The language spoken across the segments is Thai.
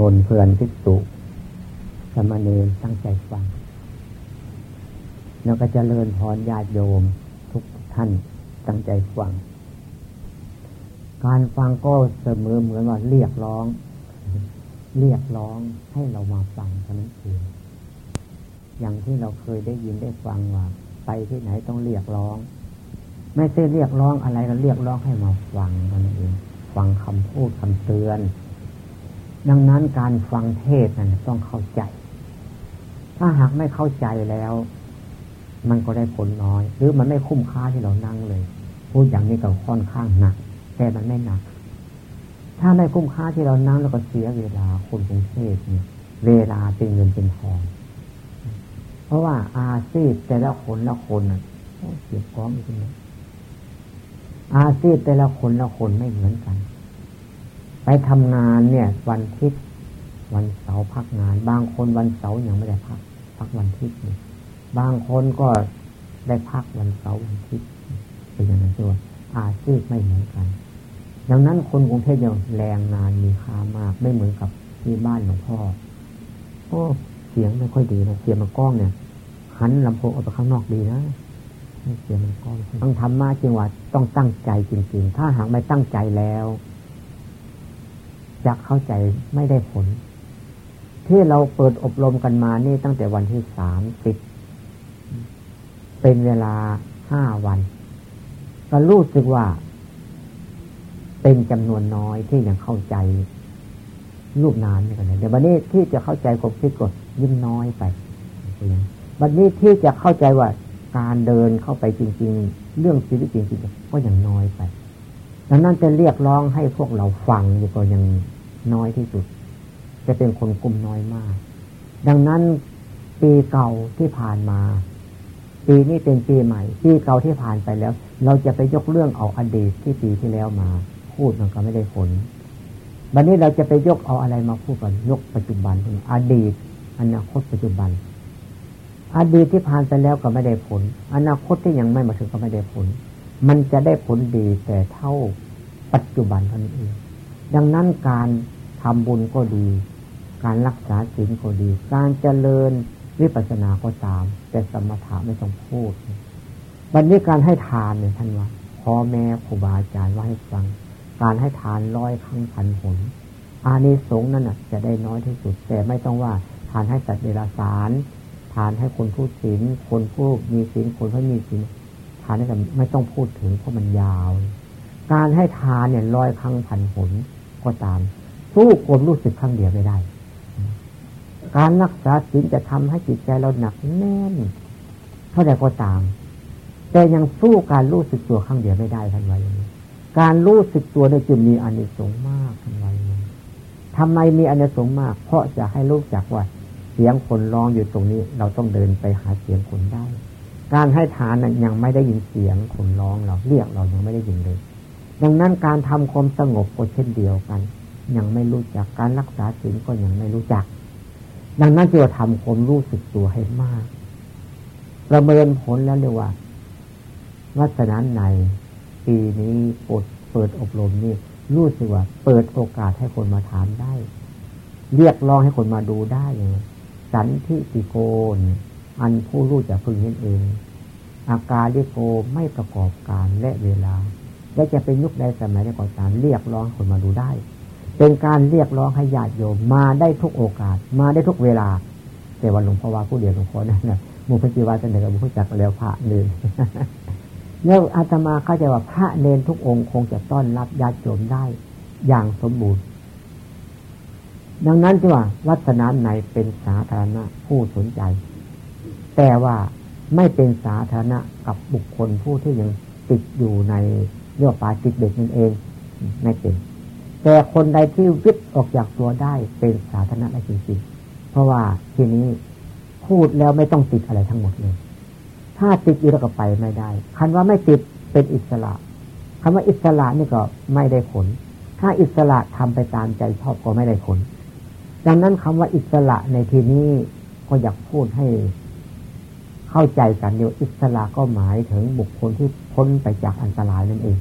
มนเพื่อนพิสุสมณเณรตั้งใจฟัง แล้วก็จเจริญพรญาติโยมทุกท่านตั้งใจฟัง การฟังก็เสมอเหมือนว่าเรียกร้อง เรียกร้องให้เรามาฟังเท่านั้นเองอย่างที่เราเคยได้ยินได้ฟังว่า ไปที่ไหนต้องเรียกร้อง ไม่ใช่เรียกร้องอะไรเราเรียกร้องให้มาฟังนั่นเองฟังคำพูดคำเตือน ดังนั้นการฟังเทศนั้นต้องเข้าใจ ถ้าหากไม่เข้าใจแล้ว มันก็ได้ผลน้อย หรือมันไม่คุ้มค่าที่เรานั่งเลย พูดอย่างนี้ก็ค่อนข้างหนัก แต่มันไม่หนัก ถ้าไม่คุ้มค่าที่เรานั่งแล้วก็เสียเวลาคนกรุงเทพเนี่ยเวลาเป็นเงินเป็นทอง เพราะว่าอาชีพแต่ละคนละคนน่ะเสียก้องอีกแล้วอาชีพแต่ละคนละคนไม่เหมือนกัน ไปทำงานเนี่ย วันทิศวันเสาร์พักงาน บางคนวันเสาร์ยังไม่ได้พัก พักวันทิศเนี่ยบางคนก็ได้พักวันเสาร์วันทิศเป็นอย่างนั้นตัวอาชีพไม่เหมือนกันดังนั้นคนกรุงเทพยังแรงงานมีค่ามาก ไม่เหมือนกับที่บ้านหลวงพ่อโอ้เสียงไม่ค่อยดีนะเสียงมันก้องเนี่ยหันลำโพงออกไปข้างนอกดีนะเสียมันก้อนต้องทำมาจริงว่าต้องตั้งใจจริงๆ ถ้าหากไม่ตั้งใจแล้ว จะเข้าใจไม่ได้ผล ที่เราเปิดอบรมกันมานี่ตั้งแต่วันที่สามสิบเป็นเวลาห้าวัน ก็รู้สึกว่า เป็นจำนวนน้อยที่ยังเข้าใจรูปนานนี่กันเลยเดี๋ยววันนี้ที่จะเข้าใจความคิดก็ยิ่งน้อยไปวันนี้ที่จะเข้าใจว่าการเดินเข้าไปจริง ๆ เรื่องชีวิตจริงๆก็ยังน้อยไปดังนั้นจะเรียกร้องให้พวกเราฟังนี่ก็ยัง น้อยที่สุด จะเป็นคนกลุ่มน้อยมาก ดังนั้นปีเก่าที่ผ่านมา ปีนี้เป็นปีใหม่ ปีเก่าที่ผ่านไปแล้ว เราจะไปยกเรื่องเอาอดีตที่ปีที่แล้วมา พูดมันก็ไม่ได้ผลวันนี้เราจะไปยกเอาอะไรมาพูดกันยกปัจจุบันอดีตอนาคตปัจจุบัน อดีตที่ผ่านไปแล้วก็ไม่ได้ผล อนาคตที่ยังไม่มาถึงก็ไม่ได้ผล มันจะได้ผลดีแต่เท่าปัจจุบันเท่านั้นเอง ดังนั้นการทำบุญก็ดี การรักษาศีลก็ดี การเจริญวิปัสสนาก็ตาม แต่สมถะไม่ต้องพูดวันนี้การให้ทานเนี่ยท่านว่าพ่อแม่ครูบาอาจารย์ว่าให้ฟัง การให้ทานร้อยครั้งพันผลอานิสงส์นั่นจะได้น้อยที่สุด แต่ไม่ต้องว่าทานให้สัตว์เดรัจฉานทานให้คนผู้ศีลคนผู้มีศีลคนผู้มีศีลทานให้กันไม่ต้องพูดถึงเพราะมันยาว การให้ทานเนี่ยร้อยครั้งพันผล ก็ตาม สู้ความรู้สึกครั้งเดียวไม่ได้ การรักษาศีลจะทำให้จิตใจเราหนักแน่น เท่าใดก็ตาม แต่ยังสู้การรู้สึกตัวครั้งเดียวไม่ได้ท่านไว้การรู้สึกตัวได้จึงมีอานิสงส์มากท่านไว่าอย่างนี้ทำไมมีอานิสงส์มาก เพราะจะให้รู้จักว่าเสียงคนร้องอยู่ตรงนี้ เราต้องเดินไปหาเสียงคนได้ การให้ทานนั้นยังไม่ได้ยินเสียงคนร้องเราเรียกเรายังไม่ได้ยินเลย ดังนั้นการทำความสงบก็เช่นเดียวกัน ยังไม่รู้จักการรักษาศีลก็ยังไม่รู้จัก ดังนั้นจึงทำความรู้สึกตัวให้มาก ประเมินผลแล้วเรียกว่าวัฒนในปีนี้ปดเปิดอบรมนี่รู้สึกว่า เปิดโอกาสให้คนมาถามได้ เรียกร้องให้คนมาดูได้เลยสันทิติโกน อันผู้รู้จะพึงเห็นเอง อาการเรียกโกไม่ประกอบการและเวลา และจะเป็นยุคใดสมัยใดก็ตามเรียกร้องคนมาดูได้ เป็นการเรียกร้องให้ญาติโยมมาได้ทุกโอกาส มาได้ทุกเวลา แต่วันหลวงพ่อว่าผู้เดียวหลวงพ่อนั่นนะมูพจิวาเสนอกับผู้จักแล้วพระเนรเนี่ยอาตมาเข้าใจว่าพระเนรทุกองค์คงจะต้อนรับญาติโยมได้อย่างสมบูรณ์ ดังนั้นที่ว่าวัฒนาในเป็นสาธารณะผู้สนใจ แต่ว่าไม่เป็นสาธารณะกับบุคคลผู้ที่ยังติดอยู่ใน เรื่องปาจิตเด็กนั่นเองไม่เป็น แต่คนใดที่วิทย์ออกจากตัวได้เป็นสาธารณะได้จริงๆเพราะว่าทีนี้พูดแล้วไม่ต้องติดอะไรทั้งหมดเลย ถ้าติดอยู่แล้วก็ไปไม่ได้ คันว่าไม่ติดเป็นอิสระคำว่าอิสระนี่ก็ไม่ได้ผล ถ้าอิสระทำไปตามใจชอบก็ไม่ได้ผล ดังนั้นคำว่าอิสระในที่นี้ก็อยากพูดให้ เข้าใจกันเดียวอิสระก็หมายถึงบุคคลที่พ้นไปจากอันตรายนั่นเอง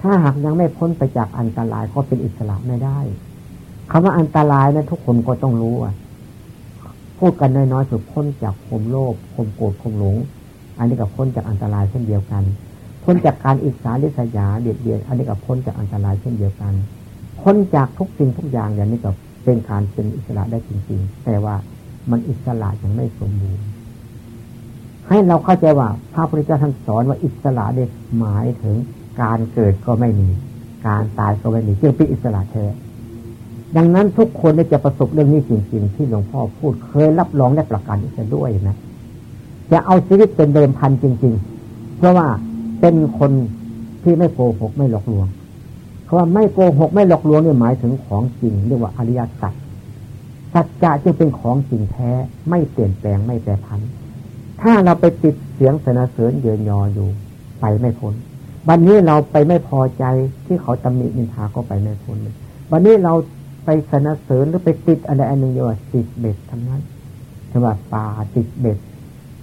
ถ้าหากยังไม่พ้นไปจากอันตรายก็เป็นอิสระไม่ได้คำว่าอันตรายนะทุกคนก็ต้องรู้อะพูดกันน้อยๆสุดพ้นจากคมโลภคมโกรธคมหลง อันนี้กับพ้นจากอันตรายเช่นเดียวกัน พ้นจากการอิจฉาริษยาเบียดเบียนอันนี้กับพ้นจากอันตรายเช่นเดียวกัน พ้นจากทุกสิ่งทุกอย่างอย่างนี้กับเป็นการเป็นอิสระได้จริงๆ แต่ว่ามันอิสระยังไม่สมบูรณ์ ให้เราเข้าใจว่าพระพุทธเจ้าท่านสอนว่าอิสระเนี่ยหมายถึงการเกิดก็ไม่มี การตายก็ไม่มีจึงเป็นอิสระแท้ดังนั้นทุกคนจะประสบเรื่องนี้จริงๆ ที่หลวงพ่อพูดเคยรับรองและประกันจะด้วยนะจะเอาชีวิตเป็นเดิมพันจริง ๆ เพราะว่าเป็นคนที่ไม่โกหกไม่หลอกลวงคำว่าไม่โกหกไม่หลอกลวงนี่หมายถึงของจริงเรียกว่าอริยสัจสัจจะจึงเป็นของจริงแท้ไม่เปลี่ยนแปลงไม่แปรพัน ถ้าเราไปติดเสียงสนเสริญเยินยออยู่ ไปไม่พ้นวันนี้เราไปไม่พอใจที่เขาตำหนินินทาก็ไปไม่พ้นวันนี้เราไปสนเสริญหรือไปติดอะไรอันหนึ่งอยู่ว่าติดเบ็ดทั้งนั้นถือว่าปลาติดเบ็ด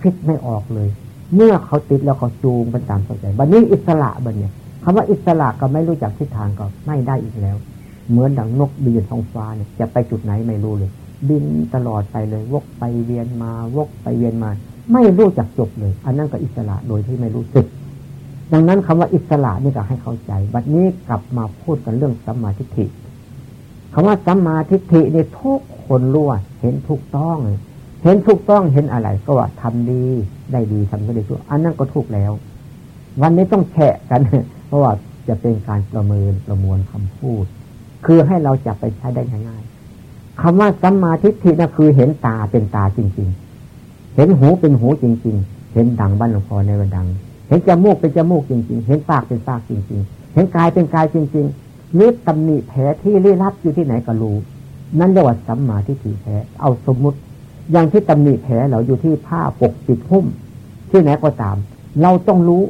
พิษไม่ออกเลย เมื่อเขาติดแล้วเขาจูงเป็นตามสนใจวันนี้อิสระบันเนี่ยคำว่าอิสระก็ไม่รู้จักทิศทางก็ไม่ได้อีกแล้ว เหมือนดังนกบินท้องฟ้าเนี่ยจะไปจุดไหนไม่รู้เลย บินตลอดไปเลย วกไปเวียนมาวกไปเวียนมา ไม่รู้จักจบเลย อันนั้นก็อิสระโดยที่ไม่รู้สึก ดังนั้นคำว่าอิสระนี่ก็ให้เข้าใจ บัดนี้กลับมาพูดกันเรื่องสัมมาทิฏฐิคำว่าสัมมาทิฏฐิเนี่ยทุกคนรู้เห็นถูกต้อง เห็นถูกต้องเห็นอะไร ก็ว่าทำดีได้ดีทำก็ได้ชั่วอันนั้นก็ถูกแล้ว วันนี้ต้องแฉะกัน เพราะว่าจะเป็นการประเมินประมวลคำพูด คือให้เราจับไปใช้ได้ง่ายๆคำว่าสัมมาทิฏฐินั่นคือเห็นตาเป็นตาจริง ๆ เห็นหูเป็นหูจริง ๆ เห็นดังบ้านหลวงพ่อในวันดัง เห็นจมูกเป็นจมูกจริง ๆ เห็นปากเป็นปากจริง ๆ เห็นกายเป็นกายจริงๆนึกตำหนิแผลที่ลี้ลับอยู่ที่ไหนก็รู้ นั่นเรียกว่าสัมมาทิฏฐิแผลเอาสมมุติ อย่างที่ตำหนิแผลเราอยู่ที่ผ้าปกปิดหุ้ม ที่ไหนก็ตาม เราต้องรู้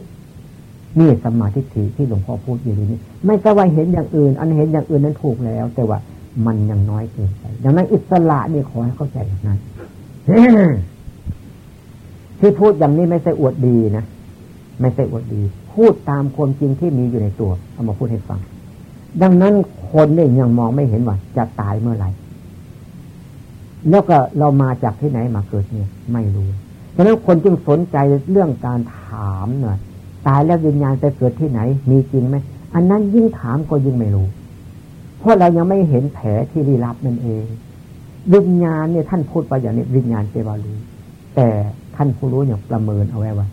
นี่สัมมาทิฏฐิที่หลวงพ่อพูดอยู่นี้ ไม่ใช่ว่าเห็นอย่างอื่น อันเห็นอย่างอื่นนั้นถูกแล้ว แต่ว่ามันยังน้อยเกินไปดังนั้นอิสระนี่ขอให้เข้าใจนั้น ที่พูดอย่างนี้ไม่ใช่อวดดีนะไม่ใช่อวดดี พูดตามความจริงที่มีอยู่ในตัวเอามาพูดให้ฟัง ดังนั้นคนเนี่ยยังมองไม่เห็นว่า จะตายเมื่อไหร่แล้วก็เรามาจากที่ไหนมาเกิดเนี่ย ไม่รู้ดังนั้นคนจึงสนใจเรื่องการถามหน่อยตายแล้ววิญญาณไปเกิดที่ไหน มีจริงไหมอันนั้นยิ่งถามก็ยิ่งไม่รู้ เพราะเรายังไม่เห็นแผลที่ลี้ลับนั่นเอง วิญญาณเนี่ยท่านพูดไปอย่างนี้วิญญาณเจวารู้แต่ ท่านผู้รู้เนี่ยประเมินเอาไว้ว่า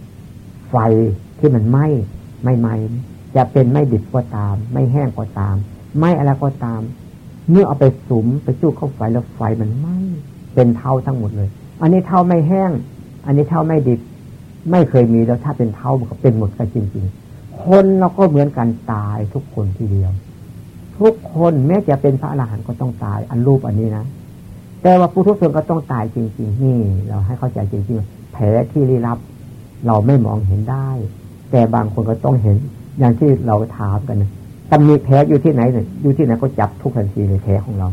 ไฟที่มันไหม้ไม่ไหม้จะเป็นไม่ดิบก็ตาม ไม่แห้งก็ตาม ไม่อะไรก็ตาม เมื่อเอาไปสุมไปจุ่เข้าไฟแล้วไฟมันไหม้เป็นเท่าทั้งหมดเลย อันนี้เท่าไม่แห้ง อันนี้เท่าไม่ดิบ ไม่เคยมีแล้วถ้าเป็นเท่ามันก็เป็นหมดกันจริง ๆ คนเราก็เหมือนกันตายทุกคนทีเดียว ทุกคนแม้จะเป็นพระอรหันต์ก็ต้องตาย อันรูปอันนี้นะแต่ว่าผู้ทุกคนก็ต้องตายจริง ๆ นี่ เราให้เข้าใจจริงๆ แผลที่ลี้ลับ เราไม่มองเห็นได้ แต่บางคนก็ต้องเห็น อย่างที่เราถามกันตำหนิแผลอยู่ที่ไหนเนี่ยอยู่ที่ไหนก็จับทุกทันทีเลยแผลของเรา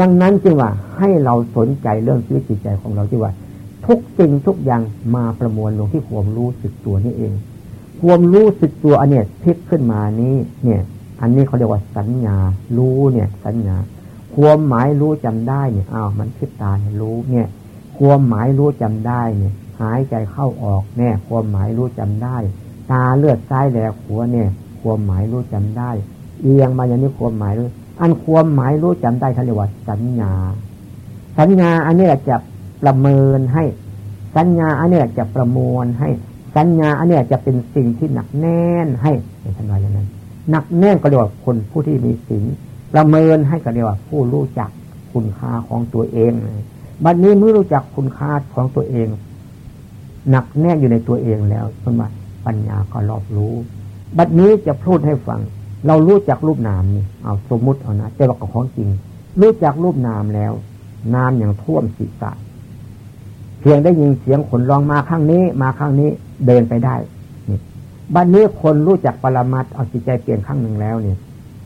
ดังนั้นจึงว่าให้เราสนใจเรื่องชีวิตจิตใจของเราที่ว่า ทุกสิ่งทุกอย่างมาประมวลลงที่ความรู้สึกตัวนี่เองความรู้สึกตัวอันเนี้ยพลิกขึ้นมานี้เนี่ย อันนี้เขาเรียกว่าสัญญา รู้เนี่ย สัญญา ความหมายรู้จำได้เนี่ยอ้าวมันคิดตารู้เนี่ย ความหมายรู้จำได้เนี่ย หายใจเข้าออกแน่ความหมายรู้จำได้ ตาเลือดซ้ายแหลกหัวเนี่ยความหมายรู้จำได้ เอียงมาอย่างนี้ความหมายรู้อันความหมายรู้จำได้เขาเรียกว่าสัญญา สัญญาอันนี้จะประเมินให้ สัญญาอันนี้จะประมวลให้ สัญญาอันนี้จะเป็นสิ่งที่หนักแน่นให้ในทันวาอย่างนั้นหนักแน่นก็เรียกว่าคนผู้ที่มีสิ่งประเมินให้ก็เรียกว่าผู้รู้จักคุณค่าของตัวเองบัดนนี้เมื่อรู้จักคุณค่าของตัวเอง หนักแน่อยู่ในตัวเองแล้วสมบัติปัญญาก็รอบรู้ บัดนี้จะพูดให้ฟัง เรารู้จักรูปนามนี่เอาสมมุติเอานะแต่ว่าของจริง รู้จักรูปนามแล้ว นามอย่างท่วมศีรษะเพียงได้ยินเสียงขนร้องมาข้างนี้ มาข้างนี้เดินไปได้นี่บัดนี้คนรู้จักปรมัตเอาจิตใจเปลี่ยนข้างหนึ่งแล้วเนี่ย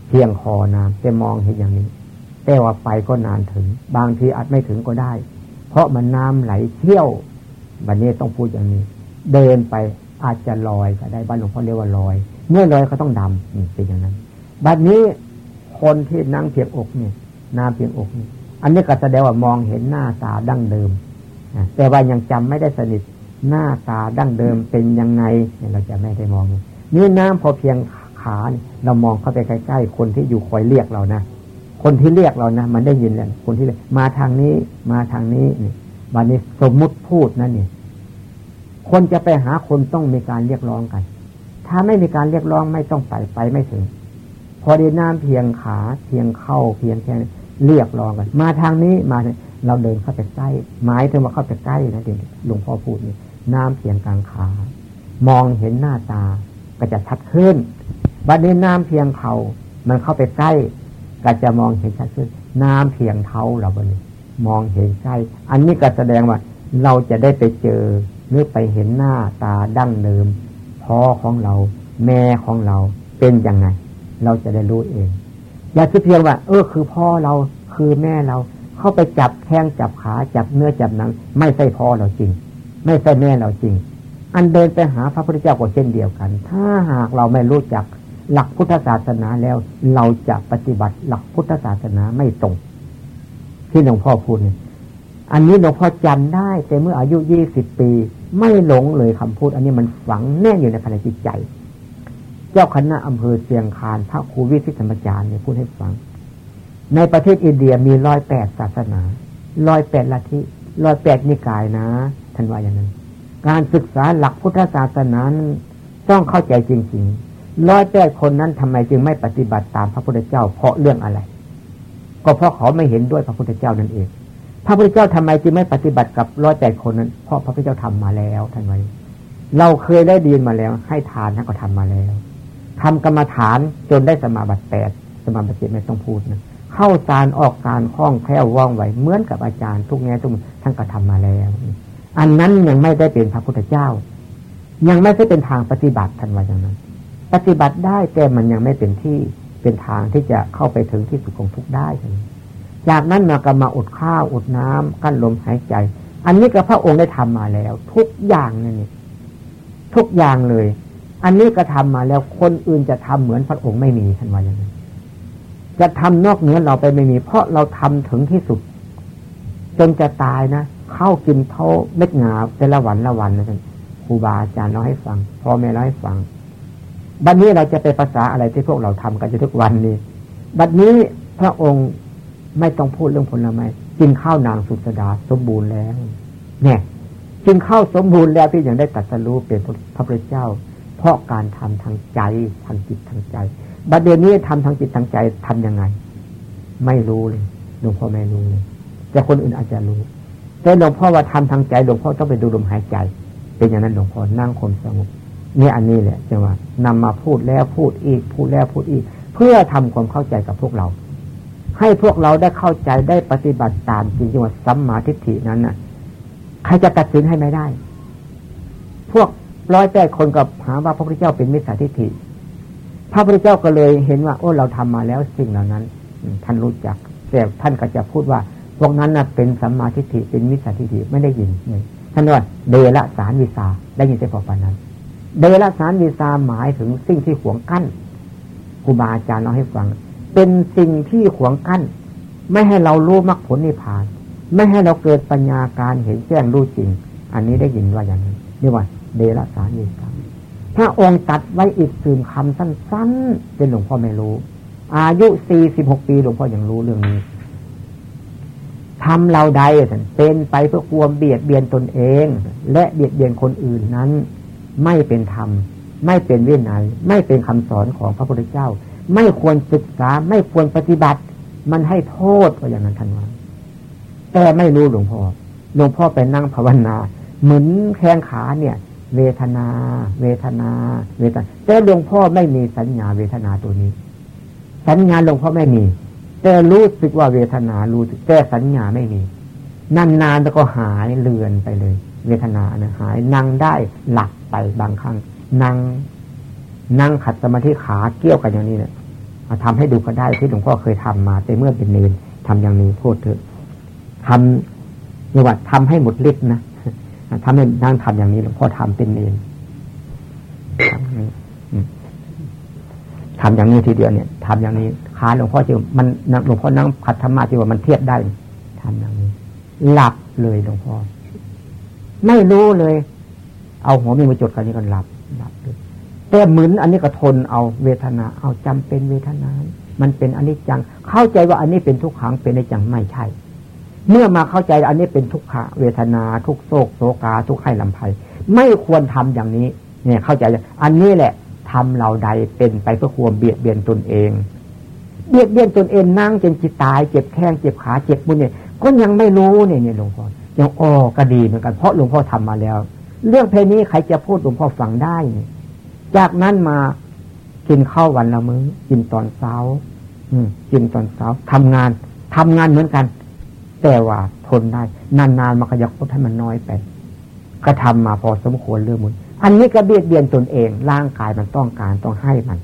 เพียงคอนามแต่มองเห็นอย่างนี้ แต่ว่าไปก็นานถึง บางทีอาจไม่ถึงก็ได้ เพราะมันน้ำไหลเที่ยว บัดนี้ต้องพูดอย่างนี้ เดินไปอาจจะลอยก็ได้บ้านหลวงพ่อเรียกว่าลอย เมื่อลอยเขาต้องดำเป็นอย่างนั้นบัดนี้คนที่นั่งเพียงอกเนี่ยน้ำเพียงอกนี่อันนี้ก็แสดงว่ามองเห็นหน้าตาดั้งเดิมแต่ว่ายังจำไม่ได้สนิทหน้าตาดั้งเดิมเป็นยังไงเราจะไม่ได้มอง นี่น้ำพอเพียงขาเรามองเข้าไปใกล้ๆคนที่อยู่คอยเรียกเรานะคนที่เรียกเรานะมันได้ยินแล้วคนที่มาทางนี้มาทางนี้นี่ วันนี้สมมุติพูดนั่นนี่คนจะไปหาคนต้องมีการเรียกร้องกัน ถ้าไม่มีการเรียกร้องไม่ต้องไปไปไม่ถึง พอดีน้ำเพียงขาเพียงเข้าเพียงแค่เรียกร้องกัน มาทางนี้มาเราเดินเข้าไปใกล้หมายถึงว่าเข้าไปใกล้นะเดี๋ยวหลวงพ่อพูดนี่น้ำเพียงกลางขามองเห็นหน้าตาก็จะชัดขึ้นบัดนี้น้ำเพียงเขามันเข้าไปใกล้ก็จะมองเห็นชัดขึ้น น้ำเพียงเท้าเราบนี้ มองเห็นใกล้ อันนี้ก็แสดงว่า เราจะได้ไปเจอหรือไปเห็นหน้าตาดั้งเดิมพ่อของเรา แม่ของเราเป็นยังไง เราจะได้รู้เอง อย่าคิดเพียงว่า เออคือพ่อเราคือแม่เราเข้าไปจับแข้งจับขาจับเนื้อจับหนัง ไม่ใช่พ่อเราจริง ไม่ใช่แม่เราจริง อันเดินไปหาพระพุทธเจ้าก็เช่นเดียวกัน ถ้าหากเราไม่รู้จักหลักพุทธศาสนาแล้ว เราจะปฏิบัติหลักพุทธศาสนาไม่ตรง ที่หลวงพ่อพูดเนี่ยอันนี้หลวงพ่อจำได้แต่เมื่ออายุยี่สิบปี ไม่หลงเลยคำพูด อันนี้มันฝังแน่อยู่ในภายในจิตใจ เจ้าคณะอำเภอเชียงคานพระครูวิสิธรรมจารย์เนี่ยพูดให้ฟัง ในประเทศอินเดียมีร้อยแปดศาสนาร้อยแปดลัทธิร้อยแปดนิกายนะท่านว่าอย่างนั้น การศึกษาหลักพุทธศาสนาต้องเข้าใจจริงๆร้อยแปดคนนั้นทำไมจึงไม่ปฏิบัติตามพระพุทธเจ้าเพราะเรื่องอะไร ก็เพราะเขาไม่เห็นด้วยพระพุทธเจ้านั่นเอง พระพุทธเจ้าทำไมจึงไม่ปฏิบัติกับร้อยแปดคนนั้น เพราะพระพุทธเจ้าทำมาแล้วท่านไว้ เราเคยได้ดีนมาแล้ว ให้ทานท่านก็ทำมาแล้วทำกรรมฐานจนได้สมาบัติแปดสมาบัติเจ็ดไม่ต้องพูดนะเข้าสารออกการคล่องแคล่วว่องไวเหมือนกับอาจารย์ทุกแง่ทุกท่านก็ทำมาแล้ว อันนั้นยังไม่ได้เป็นพระพุทธเจ้า ยังไม่ได้เป็นทางปฏิบัติท่านว่าอย่างนั้น ปฏิบัติได้แต่มันยังไม่เป็นที่ เป็นทางที่จะเข้าไปถึงที่สุดของทุกได้ท่านจากนั้นมาก็มาอดข้าวอดน้ำกั้นลมหายใจ อันนี้ก็พระองค์ได้ทำมาแล้ว ทุกอย่างนี่ทุกอย่างเลย อันนี้ก็ทำมาแล้วคนอื่นจะทำเหมือนพระองค์ไม่มีท่านว่าอย่างนั้นจะทำนอกเหนือเราไปไม่มี เพราะเราทำถึงที่สุด จนจะตายนะเข้ากินเท่าเม็ดงาแต่ละวันละวันนะท่านครูบาอาจารย์เราให้ฟังพ่อแม่เราให้ฟัง บัดนนี้เราจะไปภาษาอะไรที่พวกเราทำกันทุกวันนี้ บัดนนี้พระองค์ไม่ต้องพูดเรื่องผลไม้กินข้าวนางสุสดาสมบูรณ์แล้ว เนี่ยกินข้าวสมบูรณ์แล้วที่ยังได้ตัดสรู้เป็นพระพุทธเจ้า เพราะการทำทางใจทางจิตทางใจ บัดเดี๋ยวนี้ทำทางจิตทางใจทํำยังไง ไม่รู้เลยหลวงพ่อไม่รู้เลยแต่คนอื่นอาจจะรู้ แต่หลวงพ่อว่าทำทางใจหลวงพ่อต้องไปดูลมหายใจ เป็นอย่างนั้นหลวงพ่อนั่งคมสงบ เนี่ยอันนี้แหละจะว่านำมาพูดแล้วพูดอีก พูดแล้วพูดอีก เพื่อทำความเข้าใจกับพวกเรา ให้พวกเราได้เข้าใจได้ปฏิบัติตามจริงๆว่าสัมมาทิฏฐินั้นน่ะ ใครจะตัดสินให้ไม่ได้ พวกร้อยแปดคนกับหาว่าพระพุทธเจ้าเป็นมิจฉาทิฏฐิ พระพุทธเจ้าก็เลยเห็นว่า โอ้เราทำมาแล้วสิ่งเหล่านั้น ท่านรู้จัก แต่ท่านก็จะพูดว่าพวกนั้นน่ะเป็นสัมมาทิฏฐิเป็นมิจฉาทิฏฐิไม่ได้ยินท่านว่าเดละสารวิสาได้ยินแต่พอปานนั้น เดลสารวิสาหมายถึงสิ่งที่ขวงกั้นครูบาอาจารย์เราให้ฟัง เป็นสิ่งที่ขวงกั้น ไม่ให้เรารู้มรรคผลนิพพาน ไม่ให้เราเกิดปัญญาการเห็นแจ้งรู้จริง อันนี้ได้ยินว่าอย่างนี้เรียกว่า เดรัสานีกรรมพระองค์ตัดไว้อีกสื่มคำสั้นๆเป็นหลวงพ่อไม่รู้ อายุสี่สิบหกปีหลวงพ่อยังรู้เรื่องนี้ทำเราใดเป็นไปเพื่อความเบียดเบียนตนเอง และเบียดเบียนคนอื่นนั้น ไม่เป็นธรรม ไม่เป็นวินัยไม่เป็นคำสอนของพระพุทธเจ้า ไม่ควรศึกษาไม่ควรปฏิบัติ มันให้โทษก็อย่างนั้นท่านว่าแต่ไม่รู้หลวงพ่อหลวงพ่อไปนั่งภาวนาเหมือนแข้งขาเนี่ย เวทนา เวทนา เวทนาแต่หลวงพ่อไม่มีสัญญาเวทนาตัวนี้ สัญญาหลวงพ่อไม่มี แต่รู้สึกว่าเวทนารู้สึกแต่สัญญาไม่มีนานๆแล้วก็หายเลือนไปเลย เวทนาเนี่ยหายนั่งได้หลับ ไปบางครั้งนั่งนั่งขัดสมาธิขาเกี่ยวกันอย่างนี้เนี่ยมาทำให้ดูก็ได้ที่หลวงพ่อเคยทำมาแต่เมื่อเป็นเนรทำอย่างนี้พูดเถอะทำนี่ว่าทำให้หมดฤทธิ์นะทำให้นั่งทำอย่างนี้หลวงพ่อทำเป็นเนรทำอย่างนี้ทีเดียวเนี่ยทำอย่างนี้ขาหลวงพ่อจะมันหลวงพ่อนั่งขัดธรรมะที่ว่ามันเทียบได้ทำอย่างนี้ หลับเลยหลวงพ่อ ไม่รู้เลย เอาหัวมีมาจดกันนี้ก็หลับหลับเลยแต่เหมือนอันนี้ก็ทนเอาเวทนา เอาจำเป็นเวทนา มันเป็นอันนี้จัง เข้าใจว่าอันนี้เป็นทุกขังเป็นในจังไม่ใช่ เมื่อมาเข้าใจอันนี้เป็นทุกขะเวทนา ทุกโศกโศกา ทุกไข้ลำไพไม่ควรทำอย่างนี้ เนี่ยเข้าใจอันนี้แหละทำเราใดเป็นไปเพื่อความเบียดเบียนตนเอง เบียดเบียนตนเองนั่งจนจิตตายเจ็บแข้งเจ็บขาเจ็บมือเนี่ยก็ยังไม่รู้เนี่ยเนี่ยหลวงพ่อยังอ้อก็ดีเหมือนกันเพราะหลวงพ่อทำมาแล้ว เรื่องเพลงนี้ใครจะพูดหลวงพ่อฟังได้เนี่ยจากนั้นมากินข้าววันละมือ้อกินตอนเช้าอืมกินตอนเช้าทำงานทำงานเหมือนกัน แต่ว่าทนได้ นานๆมาขยักพุทให้มันน้อยไป ก็ทำมาพอสมควรเรื่องมุนอันนี้ก็เบียดเบียนตนเองร่างกายมันต้องการต้องให้มัน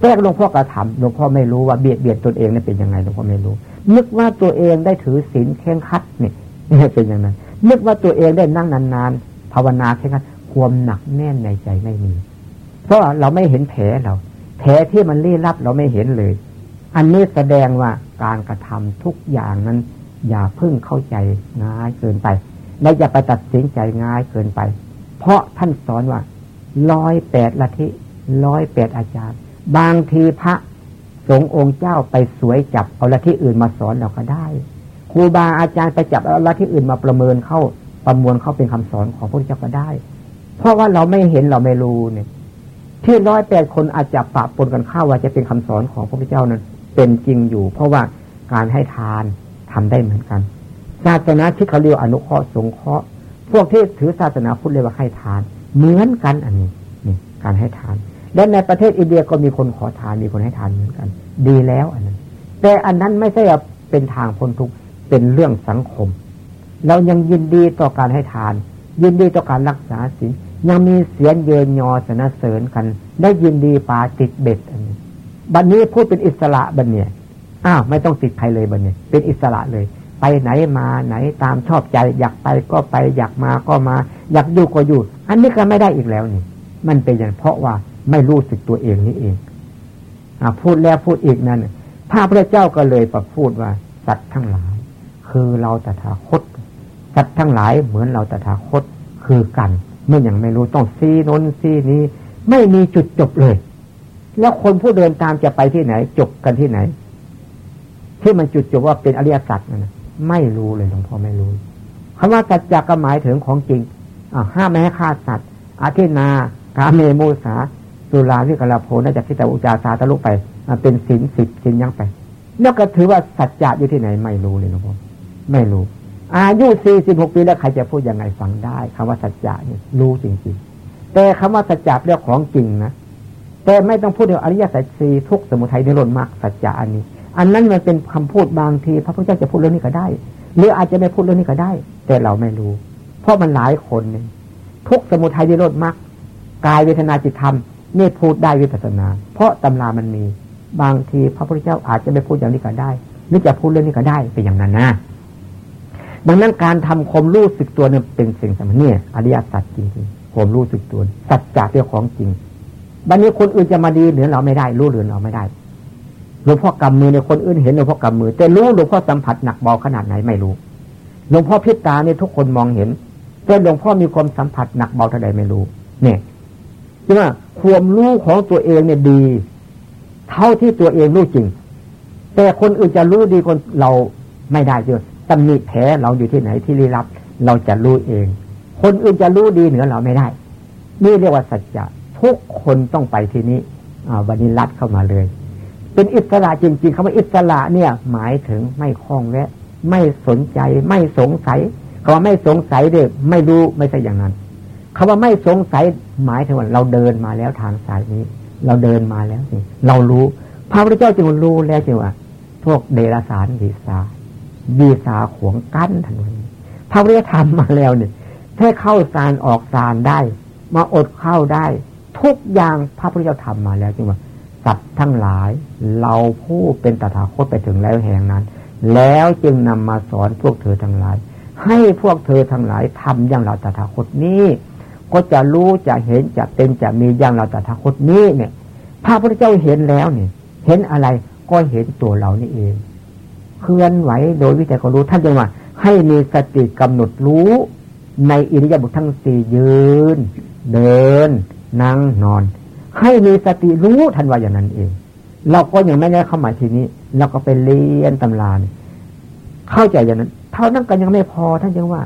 แรกหลวงพ่อกระทำหลวงพ่อไม่รู้ว่าเบียดเบียนตนเองนี่เป็นยังไงหลวงพ่อไม่รู้ นึกว่าตัวเองได้ถือศีลเข่งคัดนี่นี่เป็นอย่างนั้นนึกว่าตัวเองได้นั่งนานๆ ภาวนาเข่งคัดความหนักแน่นในใจไม่มี เพราะเราไม่เห็นแผลเรา แผลที่มันลี้ลับเราไม่เห็นเลย อันนี้แสดงว่าการกระทำทุกอย่างนั้น อย่าเพิ่งเข้าใจง่ายเกินไป และอย่าไปตัดสินใจง่ายเกินไป เพราะท่านสอนว่าร้อยแปดละทิร้อยแปดอาจารย์ บางทีพระสงฆ์องค์เจ้าไปสวยจับเอาละที่อื่นมาสอนเราก็ได้ครูบาอาจารย์ไปจับเอาละที่อื่นมาประเมินเข้า ประมวลเข้าเป็นคำสอนของพระเจ้าก็ได้ เพราะว่าเราไม่เห็นเราไม่รู้เนี่ย ที่ร้อยแปดคนอาจจะปะปนกันข้าว่าจะเป็นคำสอนของพระพุทธเจ้านั้น เป็นจริงอยู่ เพราะว่าการให้ทานทำได้เหมือนกัน ศาสนาที่เขาเรียกอนุเคราะห์สงเคราะห์ พวกที่ถือศาสนาพุทธเรียกว่าให้ทาน เหมือนกันอันนี้นี่การให้ทาน และในประเทศอินเดียก็มีคนขอทานมีคนให้ทานเหมือนกัน ดีแล้วอันนั้น แต่อันนั้นไม่ใช่เป็นทางพ้นทุกเป็นเรื่องสังคม เรายังยินดีต่อการให้ทาน ยินดีต่อการรักษาศีลยังมีเสียงเยินยอสนเสริญกัน ได้ยินดีปาติดเบ็ดอันนี้บัดนนี้พูดเป็นอิสระบัดเนี่ยอ้าวไม่ต้องติดใครเลยบัดเนี่ยเป็นอิสระเลย ไปไหนมาไหนตามชอบใจ อยากไปก็ไป อยากมาก็มา อยากอยู่ก็อยู่ อันนี้ก็ไม่ได้อีกแล้วนี่ มันเป็นอย่างเพราะว่าไม่รู้สึกตัวเองนี่เองอพูดแล้วพูดอีกนั่นพระพุทธเจ้าก็เลยประพูดว่าสัตว์ทั้งหลาย คือเราตถาคต สัตว์ทั้งหลายเหมือนเราตถาคตคือกันเมื่อย่างไม่รู้ต้องซีนนซีนี้ ไม่มีจุดจบเลย แล้วคนผู้เดินตามจะไปที่ไหน จบกันที่ไหน ที่มันจุดจบว่าเป็นอริยสัจนะไม่รู้เลยหลวงพ่อไม่รู้คำว่าสัจจะก็หมายถึงของจริงห้ามไม่ให้ฆ่าสัตว์อาทินากาเมโมสาสุราวิกลาโพน่าจะคิดแต่อุจาสาตะลุไปเป็นสินสิบสินยังไป แล้วก็ถือว่าสัจจะอยู่ที่ไหนไม่รู้เลยหลวงพ่อไม่รู้ อายุสี่สิบหกปีแล้วใครจะพูดยังไงฟังได้คำว่าสัจจะเนี่ยรู้จริงๆ แต่คำว่าสัจจะเรื่องของจริงนะแต่ไม่ต้องพูดถึงอริยสัจสี่ทุกสมุทัยในรนมากสัจจะอันนี้ อันนั้นมันเป็นคำพูดบางที พระพุทธเจ้าจะพูดเรื่องนี้ก็ได้ หรืออาจจะไม่พูดเรื่องนี้ก็ได้ แต่เราไม่รู้ เพราะมันหลายคนเนี่ยทุกสมุทัยนิโรธมรรคกายเวทนาจิตธรรมนี่พูดได้วิปัสนา เพราะตำรามันมี บางทีพระพุทธเจ้าอาจจะไม่พูดอย่างนี้ก็ได้ หรือจะพูดเรื่องนี้ก็ได้เป็นอย่างนั้นนะ ดังนั้นการทำคมรู้สึกตัวเนี่ยเป็นสิ่งสำคัญเนี่ยอริยสัจจริงๆคมรู้สึกตัวสัจจะเป็นของจริงบัดนี้คนอื่นจะมาดีเหนือเราไม่ได้ รู้เหนือเราไม่ได้หลวงพ่อกำมือในคนอื่นเห็นหลวงพ่อกำมือ แต่รู้หลวงพ่อสัมผัสหนักเบาขนาดไหนไม่รู้หลวงพ่อพิจารณาเนี่ยทุกคนมองเห็นแต่หลวงพ่อมีความสัมผัสหนักเบาเท่าใดไม่รู้ เนี่ยใช่ไหมความรู้ของตัวเองเนี่ยดี เท่าที่ตัวเองรู้จริง แต่คนอื่นจะรู้ดีคนเราไม่ได้เจอ ตำหนิแผลเราอยู่ที่ไหนที่ลี้ลับ เราจะรู้เอง คนอื่นจะรู้ดีเหนือเราไม่ได้ นี่เรียกว่าสัจจะทุกคนต้องไปที่นี้วันนี้รัดเข้ามาเลย เป็นอิสระจริงๆคำว่าอิสระเนี่ย หมายถึงไม่คล้องแวะ ไม่สนใจ ไม่สงสัยคำว่าไม่สงสัยเด็กไม่รู้ไม่ใช่อย่างนั้นคำว่าไม่สงสัยหมายถึงว่าเราเดินมาแล้วทางสายนี้ เราเดินมาแล้วนี่เรารู้พระพุทธเจ้าจึงรู้แล้วจึงว่าพวกเดรัจฉานดีสา ดีสาขวงกั้นถนนพระพุทธธรรมมาแล้วเนี่ยแค่เข้าสารออกสารได้ มาอดเข้าได้ ทุกอย่างพระพุทธเจ้าทำมาแล้วจึงว่าสัตว์ทั้งหลาย เราผู้เป็นตถาคตไปถึงแล้วแห่งนั้น แล้วจึงนำมาสอนพวกเธอทั้งหลาย ให้พวกเธอทั้งหลายทำอย่างเราตถาคตนี้ ก็จะรู้จะเห็นจะเป็นจะมีอย่างเราตถาคตนี้เนี่ยพระพุทธเจ้าเห็นแล้วเนี่ย เห็นอะไรก็เห็นตัวเรานี่เอง เคลื่อนไหวโดยวิจัยก็รู้ท่านจึงว่า ให้มีสติกำหนดรู้ ในอิริยาบถทั้งสี่ยืน เดิน นั่งนอน ให้มีสติรู้ท่านว่าอย่างนั้นเอง เราก็ยังไม่ได้เข้ามาทีนี้ เราก็ไปเรียนตำราเข้าใจอย่างนั้น เท่านั้นก็ยังไม่พอท่านจึงว่า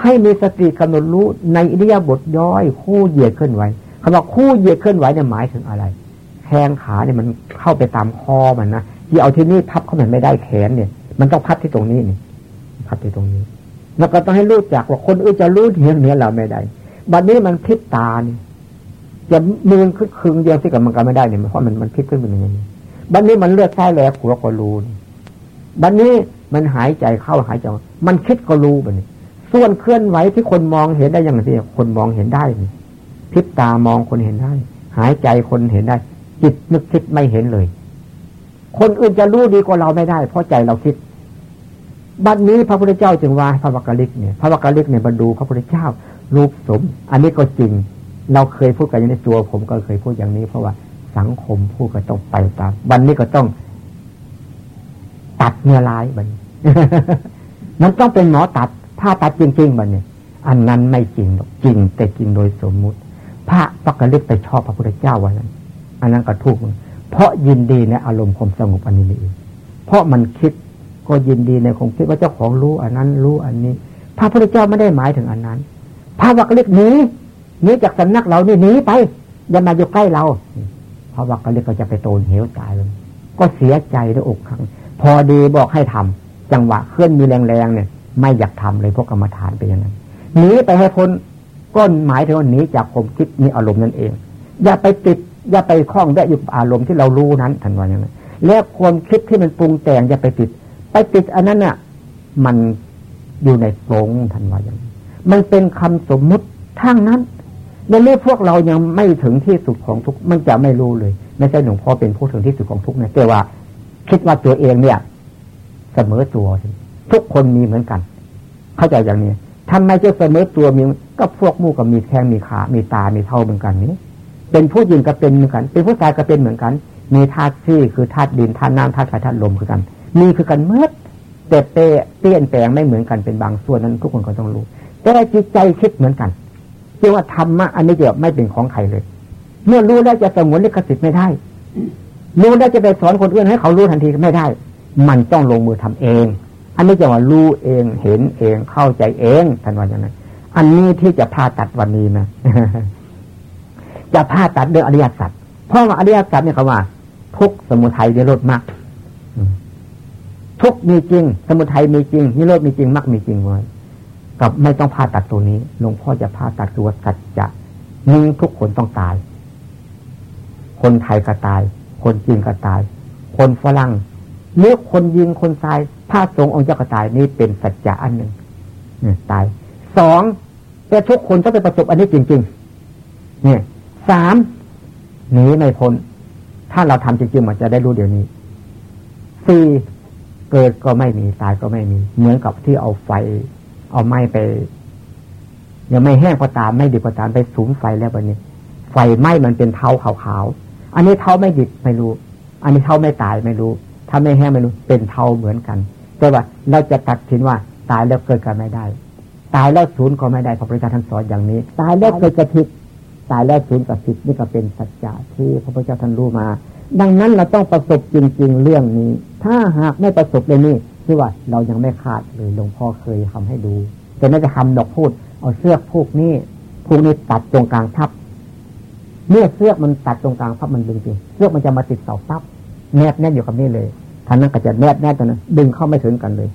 ให้มีสติกำหนดรู้ในอิริยาบถย่อย คู่เหยียดเคลื่อนไหวคำว่าคู่เหยียดเคลื่อนไหวเนี่ยหมายถึงอะไรแขนขาเนี่ยมันเข้าไปตามคอมันนะ ที่เอาที่นี่พับเข้าไปไม่ได้แขนเนี่ย มันต้องพับที่ตรงนี้นี่พับที่ตรงนี้แล้วก็ต้องให้รู้จักว่าคนอื่นจะรู้เห็นเนี้ยเราไม่ได้บัดนี้มันพิษตาเนี่ยจะมือขึ้นคึงเดียวที่กับมันก็ไม่ได้เนี่ยเพราะมันมันพิษขึ้นเป็นอย่างนี้บัดนี้มันเลือดใต้แหลกหัวก็รู้บัดนี้มันหายใจเข้าหายใจมันคิดก็รู้บัดนี้ส่วนเคลื่อนไหวที่คนมองเห็นได้อย่างที่คนมองเห็นได้นี่พิษตามองคนเห็นได้ หายใจคนเห็นได้ จิตนึกคิดไม่เห็นเลย คนอื่นจะรู้ดีกว่าเราไม่ได้ เพราะใจเราคิด บัดนี้พระพุทธเจ้าจึงว่าพระวักกะลิกเนี่ยพระวักกะลิกเนี่ยบรรดูพระพุทธเจ้า รูปสม อันนี้ก็จริง เราเคยพูดกันในตัว ผมก็เคยพูดอย่างนี้ เพราะว่าสังคมพูดก็ต้องไปตามบันนี้ก็ต้อง ตัดเนื้อร้ายบันมันต้องเป็นหมอตัดผ้าตัดจริงๆบันเนี่ยอันนั้นไม่จริงหรอกจริง แต่จริงโดยสมมุติ พระปักกะลิกไปชอบพระพุทธเจ้าวันนั้น อันนั้นก็ทุกข์ เพราะยินดีในอารมณ์ความสงบอันนี้เองเพราะมันคิดก็ยินดีในความคิดว่าเจ้าของรู้อันนั้นรู้อันนี้ พระพุทธเจ้าไม่ได้หมายถึงอันนั้น พระวักเล็กหนีหนีจากสำนักเรานี่หนีไปอย่ามาอยู่ใกล้เราพระวักเล็กก็จะไปโตนเหวตายเลยก็เสียใจด้วยอกครั้ง พอดีบอกให้ทำจังหวะเคลื่อนมีแรงๆเนี่ย ไม่อยากทำเลยพวกกรรมฐานไปอย่างนั้นหนีไปให้พ้นก็หมายถึงว่าหนีจากความคิดมีอารมณ์นั่นเอง อย่าไปติด อย่าไปคล้องแวะอยู่อารมณ์ที่เรารู้นั้นทันว่าอย่างนั้นแล้วความคิดที่มันปรุงแต่งอย่าไปติด ไปติดอันนั้นน่ะ มันอยู่ในโปรงทันว่าอย่างนั้นมันเป็นคำสมมุติทั้งนั้นในเมื่อพวกเรายังไม่ถึงที่สุดของทุกมันจะไม่รู้เลย ไม่ใช่หลวงพ่อเป็นผู้ถึงที่สุดของทุกนะแต่ว่า คิดว่าตัวเองเนี่ย เสมอตัวทุกคนมีเหมือนกัน เข้าใจอย่างนี้ทำไมจะเสมอตัวมีก็พวกมู่กับมีแข้งมีขา มีตา มีเท่าเหมือนกันนี้ เป็นผู้หญิงก็เป็นเหมือนกัน เป็นผู้ชายก็เป็นเหมือนกัน มีธาตุที่คือธาตุดินธาตุน้ำธาตุไฟธาตุลมคือกัน มีคือกันเมื่อแต่เปเปลี่ยนแปลงไม่เหมือนกันเป็นบางส่วนนั้นทุกคนก็ต้องรู้ แต่จิตใจคิดเหมือนกันจึงว่าธรรมะอันนี้จะไม่เป็นของใครเลย เมื่อรู้แล้วจะสงวนลิขสิทธิ์ไม่ได้ รู้แล้วจะไปสอนคนอื่นให้เขารู้ทันทีไม่ได้ มันต้องลงมือทำเอง อันนี้จะว่ารู้เองเห็นเองเข้าใจเองท่านว่าอย่างนั้นอันนี้ที่จะพาตัดวันนี้นะ จะผ่าตัดเรื่องอริยสัจเพราะว่าอริยสัจเนี่ยเขาว่า ทุกสมุทัยนิโรธมากทุกมีจริง สมุทัยมีจริงนิโรธมีจริงมรรคมีจริงไว้กับไม่ต้องผ่าตัดตัวนี้หลวงพ่อจะผ่าตัดตัวสัจจะมึงทุกคนต้องตาย คนไทยก็ตาย คนจีนก็ตาย คนฝรั่งเนื้อคนยิงคนตายพระสงฆ์องค์เจ้าก็ตายนี่เป็นสัจจะอันหนึ่งเนี่ยตายสองแต่ทุกคนต้องไปประสบอันนี้จริง ๆ เนี่ย สามหนีไม่พ้น ถ้าเราทำจริงๆมันจะได้รู้เดี๋ยวนี้สี่เกิดก็ไม่มีตายก็ไม่มี เหมือนกับที่เอาไฟ เอาไม้ไปยังไม่แห้งก็ตามไม่ดิบก็ตามไปสูงไฟแล้วแบบนี้ ไฟไหม้มันเป็นเท้าขาวๆอันนี้เท้าไม่ดิบไม่รู้ อันนี้เท้าไม่ตายไม่รู้ ถ้าไม่แห้งไม่รู้ เป็นเท้าเหมือนกัน แต่ว่าเราจะตัดสินว่าตายแล้วเกิดกันไม่ได้ ตายแล้วศูนย์ก็ไม่ได้พระพุทธเจ้าท่านสอนอย่างนี้ ตายแล้วเกิดจะผิด ตายแล้วศูนย์กับสิบนี่ก็เป็นสัจจะที่พระพุทธเจ้าท่านรู้มา ดังนั้นเราต้องประสบจริง ๆ เรื่องนี้ ถ้าหากไม่ประสบเลยนี่ที่ว่าเรายังไม่ขาดเลยหลวงพ่อเคยทำให้ดู แต่ไม่จะทำดอกพูด เอาเสื้อพวกนี้พวกนี้ตัดตรงกลางทับ เมื่อเสื้อมันตัดตรงกลางทับมันดึงจริงเสื้อมันจะมาติดเสาปั๊บแนบแน่นอยู่กับนี่เลยท่านนั้นก็จะแนบแน่นตอนนั้นดึงเข้าไม่ถึงกันเลย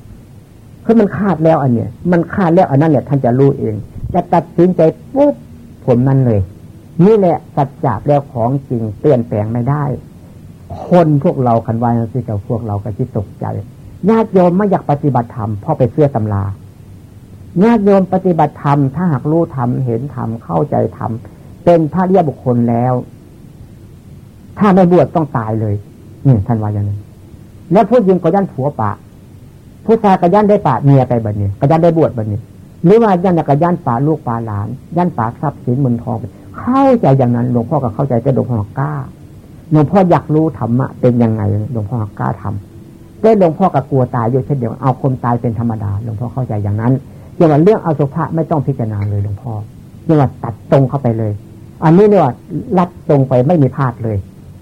คือมันขาดแล้วอันเนี้ยมันขาดแล้วอันนั้นเนี่ยท่านจะรู้เอง จะตัดสินใจปุ๊บผมนั้นเลย นี่แหละสัจจะแล้วของจริงเปลี่ยนแปลงไม่ได้ คนพวกเราคันวายสิกับพวกเราก็จิตตกใจญาติโยมไม่อยากปฏิบัติธรรมเพราะไปเสื้อตำราญาติโยมปฏิบัติธรรมถ้าหากรู้ธรรมเห็นธรรมเข้าใจธรรมเป็นพระเรียบุคคลแล้ว ถ้าไม่บวชต้องตายเลยนี่ท่านว่าอย่างนี้แล้วผู้หญิงก็ยันผัวปะ ผู้ชายก็ยันได้ปะเมียไปแบบนี้ก็ยันได้บวชแบบนี้ หรือว่ายันก็ยันป่าลูกป่าหลาน ยันป่าทรัพย์สินมืนทอง เข้าใจอย่างนั้น หลวงพ่อก็เข้าใจแต่หลวงพ่อกล้าหลวงพ่ออยากรู้ธรรมะเป็นยังไงหลวงพ่อกล้าทำแต่หลวงพ่อก็กลัวตายอยู่เช่นเดียวเอาคนตายเป็นธรรมดาหลวงพ่อเข้าใจอย่างนั้นเกี่ยวกับเรื่องอสุภะไม่ต้องพิจารณาเลยหลวงพ่อเกี่ยวกับตัดตรงเข้าไปเลย อันนี้เนี่ยรัดตรงไปไม่มีพลาดเลย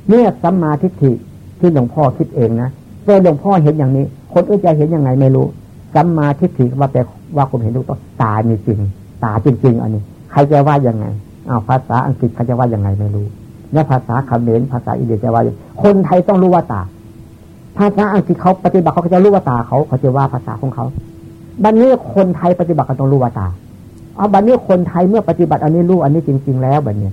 เนี่ยสัมมาทิฏฐิที่หลวงพ่อคิดเองนะแต่หลวงพ่อเห็นอย่างนี้ คนอื่นจะเห็นยังไงไม่รู้สัมมาทิฏฐิว่าแต่ว่าคุณเห็นดูต้ตามีจริง ตาจริงๆ อันนี้ ใครจะว่ายังไง อ้าวภาษาอังกฤษเขาจะว่ายังไงไม่รู้และภาษาเขมรภาษาอินเดียจะว่าคนไทยต้องรู้ว่าตาภาษาอังกฤษเขาปฏิบัติเขาจะรู้ว่าตาเขาเขาจะว่าภาษาของเขาบัดนนี้คนไทยปฏิบัติก็ต้องรู้ว่าตาเอาบัดนนี้คนไทยเมื่อปฏิบัติอันนี้รู้อันนี้จริง ๆ แล้วบัดนี้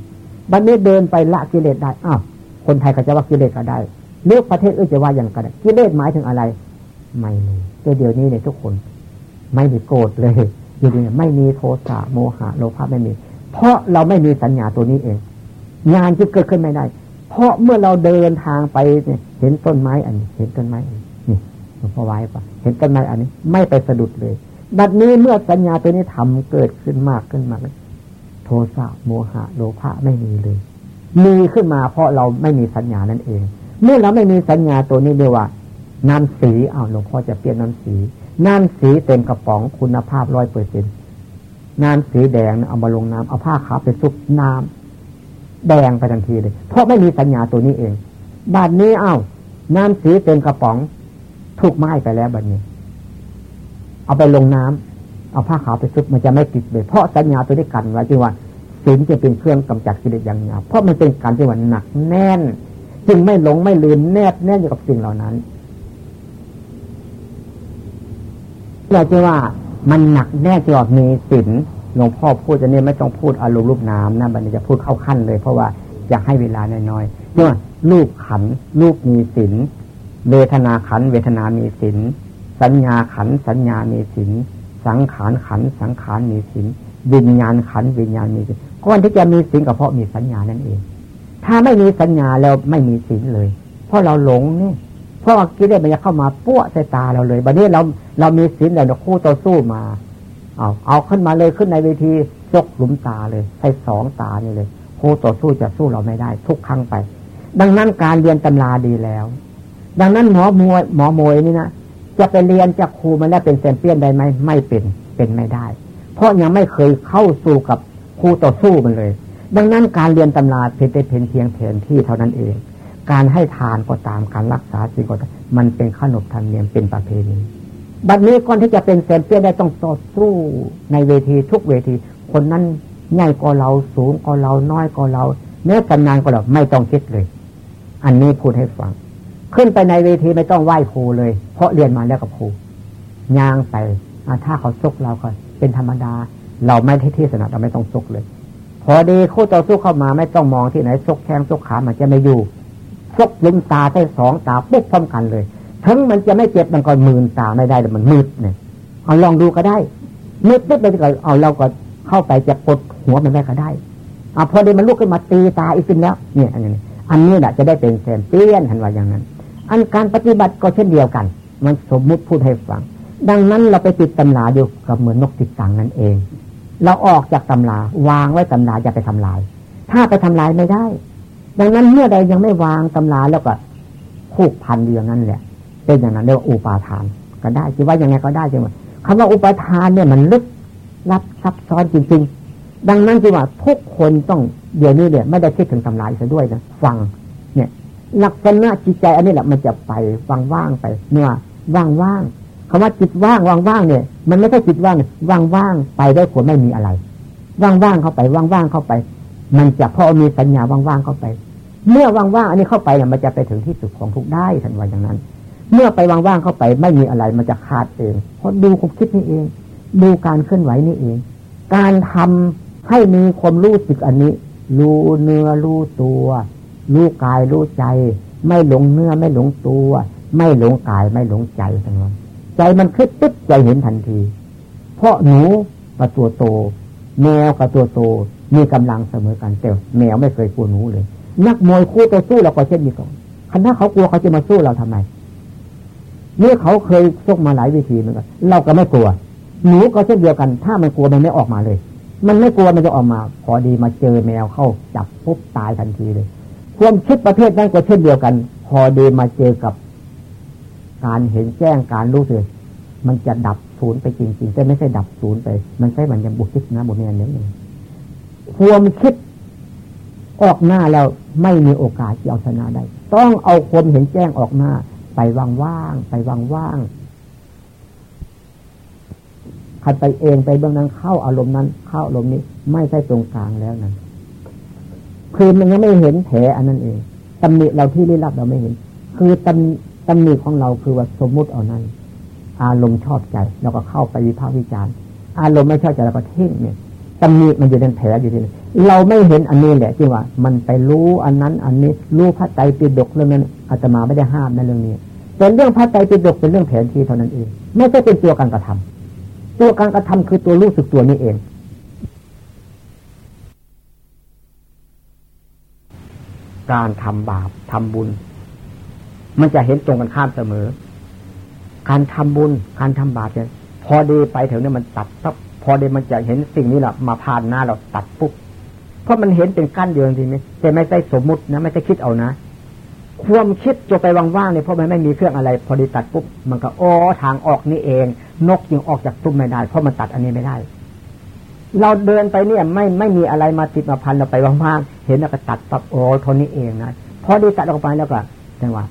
บัดนนี้เดินไปละกิเลสได้อ้าวคนไทยเขาจะว่ากิเลสก็ได้เลือกประเทศอื่นจะว่าอย่างกันกิเลสหมายถึงอะไร ไม่มีแต่เดี๋ยวนี้เนี่ยทุกคน ไม่มีโกรธเลยอยู่ดีไม่มีโทสะโมหะโลภะไม่มี เพราะเราไม่มีสัญญาตัวนี้เอง งานที่เกิดขึ้นไม่ได้ เพราะเมื่อเราเดินทางไปเนี่ยเห็นต้นไม้อันนี้ เห็นต้นไม้นี่หลวงพ่อไว้ปะเห็นต้นไม้อันนี้ ไม่ไปสะดุดเลยบัดนี้เมื่อสัญญาตัวนี้ทำเกิดขึ้นมากขึ้นมากโทสะโมหะโลภะไม่มีเลย มีขึ้นมาเพราะเราไม่มีสัญญานั่นเอง เมื่อเราไม่มีสัญญาตัวนี้เรียกว่าน้ำสีอ้าวหลวงพ่อจะเปลี่ยนน้ำสี น้ำสีเต็มกระป๋องคุณภาพร้อยเปอร์เซ็นต์ น้ำสีแดงเอามาลงน้ำเอาผ้าขาวไปซุปน้ำแดงไปทันทีเลย เพราะไม่มีสัญญาตัวนี้เอง บาดนี้เอา้าน้ำสีเต็มกระป๋อง ถูกไหม้ไปแล้วบัดนี้ เอาไปลงน้ำเอาผ้าขาวไปซุบมันจะไม่ติดเลย เพราะสัญญาตัวนี้กันไว้จึงว่าศีลจะเป็นเครื่องกำจัดกิเลสอย่างหยาบเพราะมันเป็นการที่ว่าหนักแน่น จึงไม่หลงไม่ลืมแนบแน่นอยู่กับสิ่งเหล่านั้นเราจะว่า มันหนักแน่ที่ว่ามีศีลหลวงพ่อพูดอันนี้ไม่ต้องพูดอารมณ์รูปนามนะบันนี้จะพูดเข้าขั้นเลย เพราะว่าอยากให้เวลาน้อยๆเนี่ยรูปขันรูปมีสินเวทนาขัน เวทนามีสินสัญญาขัน สัญญามีสินสังขารขัน สังขารมีสินวิญญาณขัน วิญญาณมีสินก้อนที่จะมีสินก็เพราะมีสัญญานั่นเอง ถ้าไม่มีสัญญาแล้วไม่มีสินเลย เพราะเราหลงนี่ เพราะกิเลสมันจะเข้ามาปั้วใส่ตาเราเลยบัดนี้เราเรามีสินแล้วคู่ต่อสู้มา เอาเอาขึ้นมาเลยขึ้นในเวทียกหลุมตาเลยใช้สองตานี่เลยคู่ต่อสู้จะสู้เราไม่ได้ ทุกครั้งไป ดังนั้นการเรียนตำราดีแล้ว ดังนั้นหมอมวยหมอมวยนี่นะจะไปเรียนจากครูมาแล้วเป็นแชมเปี้ยนได้ไหมไม่เป็นเป็นไม่ได้ เพราะยังไม่เคยเข้าสู่กับครูต่อสู้มันเลย ดังนั้นการเรียนตำราเพียงแต่เพียงเพียงแผนที่เท่านั้นเอง การให้ทานก็ตามการรักษาสิ่งก็ตามมันเป็นขนบธรรมเนียมเป็นประเพณีบัดนี้ก่อนที่จะเป็นแชมเปี้ยนได้ต้องต่อสู้ในเวทีทุกเวที คนนั้นใหญ่กว่าเราสูงกว่าเราน้อยกว่าเราเนื้อกันนานกว่าเราไม่ต้องคิดเลย อันนี้พูดให้ฟัง ขึ้นไปในเวทีไม่ต้องไหว้ครูเลย เพราะเรียนมาแล้วกับครูย่างไปถ้าเขาซกเราก็เป็นธรรมดา เราไม่ที่ที่สนับเราไม่ต้องซกเลย พอดีคู่ต่อสู้เข้ามาไม่ต้องมองที่ไหนซกแข้งซกขามันจะไม่อยู่ ซกลืมตาได้สองตาปุ๊บพร้อมกันเลยถึงมันจะไม่เจ็บมันก็มืนตาไม่ได้แต่มันมืดเนี่ยเอาลองดูก็ได้มืดปุ๊บไปก็เอาเราก็เข้าไปจะกดหัวมันได้ก็ได้เอาพอดีมันลุกขึ้นมาตีตาอีกขึ้นแล้วเนี่ยอันนี้อันนี้แหละจะได้เป็นแซมเปี้ยนหันว่าอย่างนั้น อันการปฏิบัติก็เช่นเดียวกัน มันสมมุติพูดให้ฟัง ดังนั้นเราไปติดตำราอยู่กับเหมือนนกติดสังนั่นเอง เราออกจากตำราวางไว้ตำราอย่าไปทำลาย ถ้าไปทำลายไม่ได้ ดังนั้นเมื่อใดยังไม่วางตำราแล้วก็ผูกพันอยู่อย่างนั้นแหละ เป็นอย่างนั้นเรียกว่าอุปาทาน ก็ได้คิดว่ายังไงก็ได้จริงคำว่าอุปาทานเนี่ยมันลึกลับซับซ้อนจริง ๆ ดังนั้นจึงว่าทุกคนต้องเดี๋ยวนี้เนี่ยไม่ได้คิดถึงทำลายซะด้วยนะฟังเนี่ยลักษณะจิตใจอันนี้แหละมันจะไปว่างๆไปเมื่อว่างๆคำว่าจิตว่างว่างๆเนี่ย มันไม่ใช่จิตว่างว่างๆไปได้ผลไม่มีอะไร ว่างๆเข้าไปว่างๆเข้าไป มันจะพอมีสัญญาว่างๆเข้าไป เมื่อว่างๆอันนี้เข้าไปเนี่ยมันจะไปถึงที่สุดของทุกได้ทันวันอย่างนั้น เมื่อไปว่างๆเข้าไปไม่มีอะไรมันจะขาดเองเพราะดูความคิดนี่เอง ดูการเคลื่อนไหวนี่เอง การทำให้มีความรู้สึกอันนี้ รู้เนื้อรู้ตัว รู้กายรู้ใจ ไม่หลงเนื้อไม่หลงตัว ไม่หลงกายไม่หลงใจทั้งนั้นใจมันคิดตึ๊บใจเห็นทันที เพราะหนูกับตัวโต แมวกับตัวโตมีกำลังเสมอกันแต่แมวไม่เคยกลัวหนูเลย นักมวยคู่ต่อสู้เราก็เช่นเดียวกันคณะเขากลัวเขาจะมาสู้เราทำไมเมื่อเขาเคยซกมาหลายวิธีเหมือนกันเราก็ไม่กลัวหนูก็เช่นเดียวกัน ถ้ามันกลัวมันไม่ออกมาเลย มันไม่กลัวมันจะออกมา พอดีมาเจอแมวเข้าจับปุ๊บตายทันทีเลยความคิดประเภทนั้นก็เช่นเดียวกัน พอดีมาเจอกับ การเห็นแจ้งการรู้สึกมันจะดับศูนย์ไปจริงๆแต่ไม่ใช่ดับศูนย์ไป มันใช่มันยังบุคิดนะบุญเนียนนี้ความคิด ออกหน้าแล้วไม่มีโอกาสจะเอาชนะได้ ต้องเอาความเห็นแจ้งออกหน้า ไปว่างๆไปว่างๆขัดไปเองไปเบื้องนั้นเข้าอารมณ์นั้น เข้าอารมณ์นี้ ไม่ใช่ตรงกลางแล้วนั้นคือมันยังไม่เห็นแผลอันนั้นเองตำหนิเราที่ได้รับเราไม่เห็น คือตำตำหนิของเราคือว่าสมมุติเอานั้น อารมณ์ชอบใจเราก็เข้าไปวิพากษ์วิจารณ์อารมณ์ไม่ชอบใจเราก็เท่งเนี่ย ตำหนิมันอยู่ในแผลอยู่ที่เราไม่เห็นอันนี้แหละที่ว่า มันไปรู้อันนั้น อันนี้รู้พระไตรปิฎกเรื่องนั้นอาตมาไม่ได้ห้ามในเรื่องนี้เป็นเรื่องพระไตรปิฎกเป็นเรื่องแผนที่เท่านั้นเอง ไม่ใช่เป็นตัวการกระทำตัวการกระทำคือตัวรู้สึกตัวนี้เองการทำบาปทำบุญ มันจะเห็นตรงกันข้ามเสมอ การทำบุญ การทำบาปเนี่ยพอดีไปถึงเนี่ยมันตัดปั๊บ พอดีมันจะเห็นสิ่งนี้แหละมาผ่านหน้าเราตัดปุ๊บเพราะมันเห็นเป็นกั้นเดียวจริงไหมแต่ไม่ใช่สมมุตินะ ไม่ใช่คิดเอานะ ความคิดจะไปว่างๆเนี่ยเพราะมันไม่มีเครื่องอะไร พอดีตัดปุ๊บมันก็อ๋อทางออกนี่เอง นกยังออกจากตุ้มไม่ได้ เพราะมันตัดอันนี้ไม่ได้ เราเดินไปเนี่ย ไม่ไม่มีอะไรมาติดมาพันเราไปว่างๆเห็นแล้วก็ตัดปับโอ้ทนนี้เองนะพอด้ตัดออกไปแล้วก็จังว่า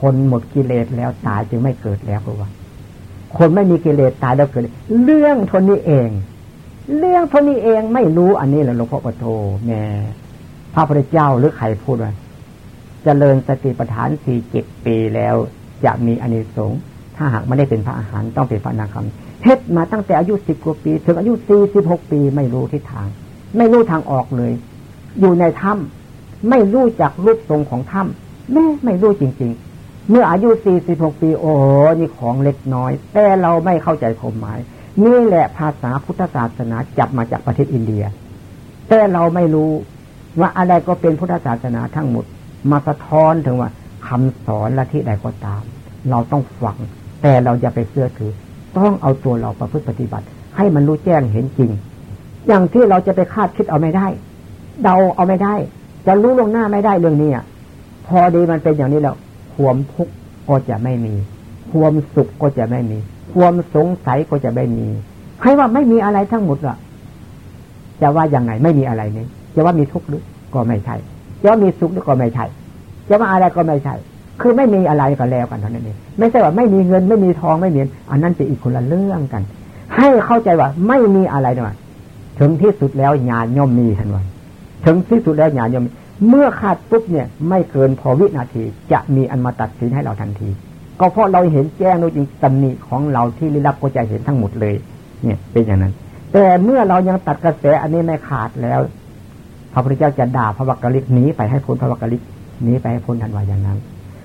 คนหมดกิเลสแล้วตายจึงไม่เกิดแล้วเพราะว่า คนไม่มีกิเลสตายแล้วเกิดเรื่องทนนี้เอง เรื่องทนนี้เองไม่รู้อันนี้แหละหลวงพ่อปโทแม่พระพุทธเจ้าหรือใครพูดว่าจเจริญสติปัฏฐานสี่เจ็ดปีแล้ว จะมีอานิสงส์ถ้าหากไม่ได้เป็นพระอาหารต้องเป็นพระนาคำเฮ็ดมาตั้งแต่อายุสิบกว่าปี ถึงอายุสี่สิบหกปีไม่รู้ทิศทาง ไม่รู้ทางออกเลย อยู่ในถ้ำไม่รู้จักรูปทรงของถ้ำแม่ไม่รู้จริง ๆ เมื่ออายุสี่สิบหกปี โอ้โหนี่ของเล็กน้อย แต่เราไม่เข้าใจความหมาย นี่แหละภาษาพุทธศาสนาจับมาจากประเทศอินเดีย แต่เราไม่รู้ว่าอะไรก็เป็นพุทธศาสนาทั้งหมด มาสะท้อนถึงว่าคำสอนละที่ใดก็ตาม เราต้องฟัง แต่เราอย่าไปเชื่อถือ ต้องเอาตัวเราประพฤติปฏิบัติ ให้มันรู้แจ้งเห็นจริง อย่างที่เราจะไปคาดคิดเอาไม่ได้ เดาเอาไม่ได้ จะรู้ลงหน้าไม่ได้เรื่องนี้พอดีมันเป็นอย่างนี้แล้ว ความทุกข์ก็จะไม่มี ความสุขก็จะไม่มี ความสงสัยก็จะไม่มีใครว่าไม่มีอะไรทั้งหมดอะ จะว่าย่างไงไม่มีอะไรนี้จะว่ามีทุกข์หรือก็ไม่ใช่จะว่ามีสุขหรือก็ไม่ใช่จะว่าอะไรก็ไม่ใช่คือไม่มีอะไรก็แล้วกันเท่านั้นเองไม่ใช่ว่าไม่มีเงินไม่มีทองไม่มีอันนั้นจะอีกคนละเรื่องกัน ให้เข้าใจว่าไม่มีอะไรหน่อยถึงที่สุดแล้วญาณย่อมมีทันวันถึงที่สุดแล้วญาณย่อม เมื่อขาดปุ๊บเนี่ย ไม่เกินพอวินาที จะมีอันมาตัดสินให้เราทันที ก็เพราะเราเห็นแจ้งโดยจริงตำหนิของเราที่ลิรับก็จะเห็นทั้งหมดเลย เนี่ยเป็นอย่างนั้น แต่เมื่อเรายังตัดกระแสอันนี้ไม่ขาดแล้ว พระพุทธเจ้าจะด่าพระวักกะลิกหนีไปให้พ้นพระวักกะลิกหนีไปให้พ้นทันวาอย่างนั้น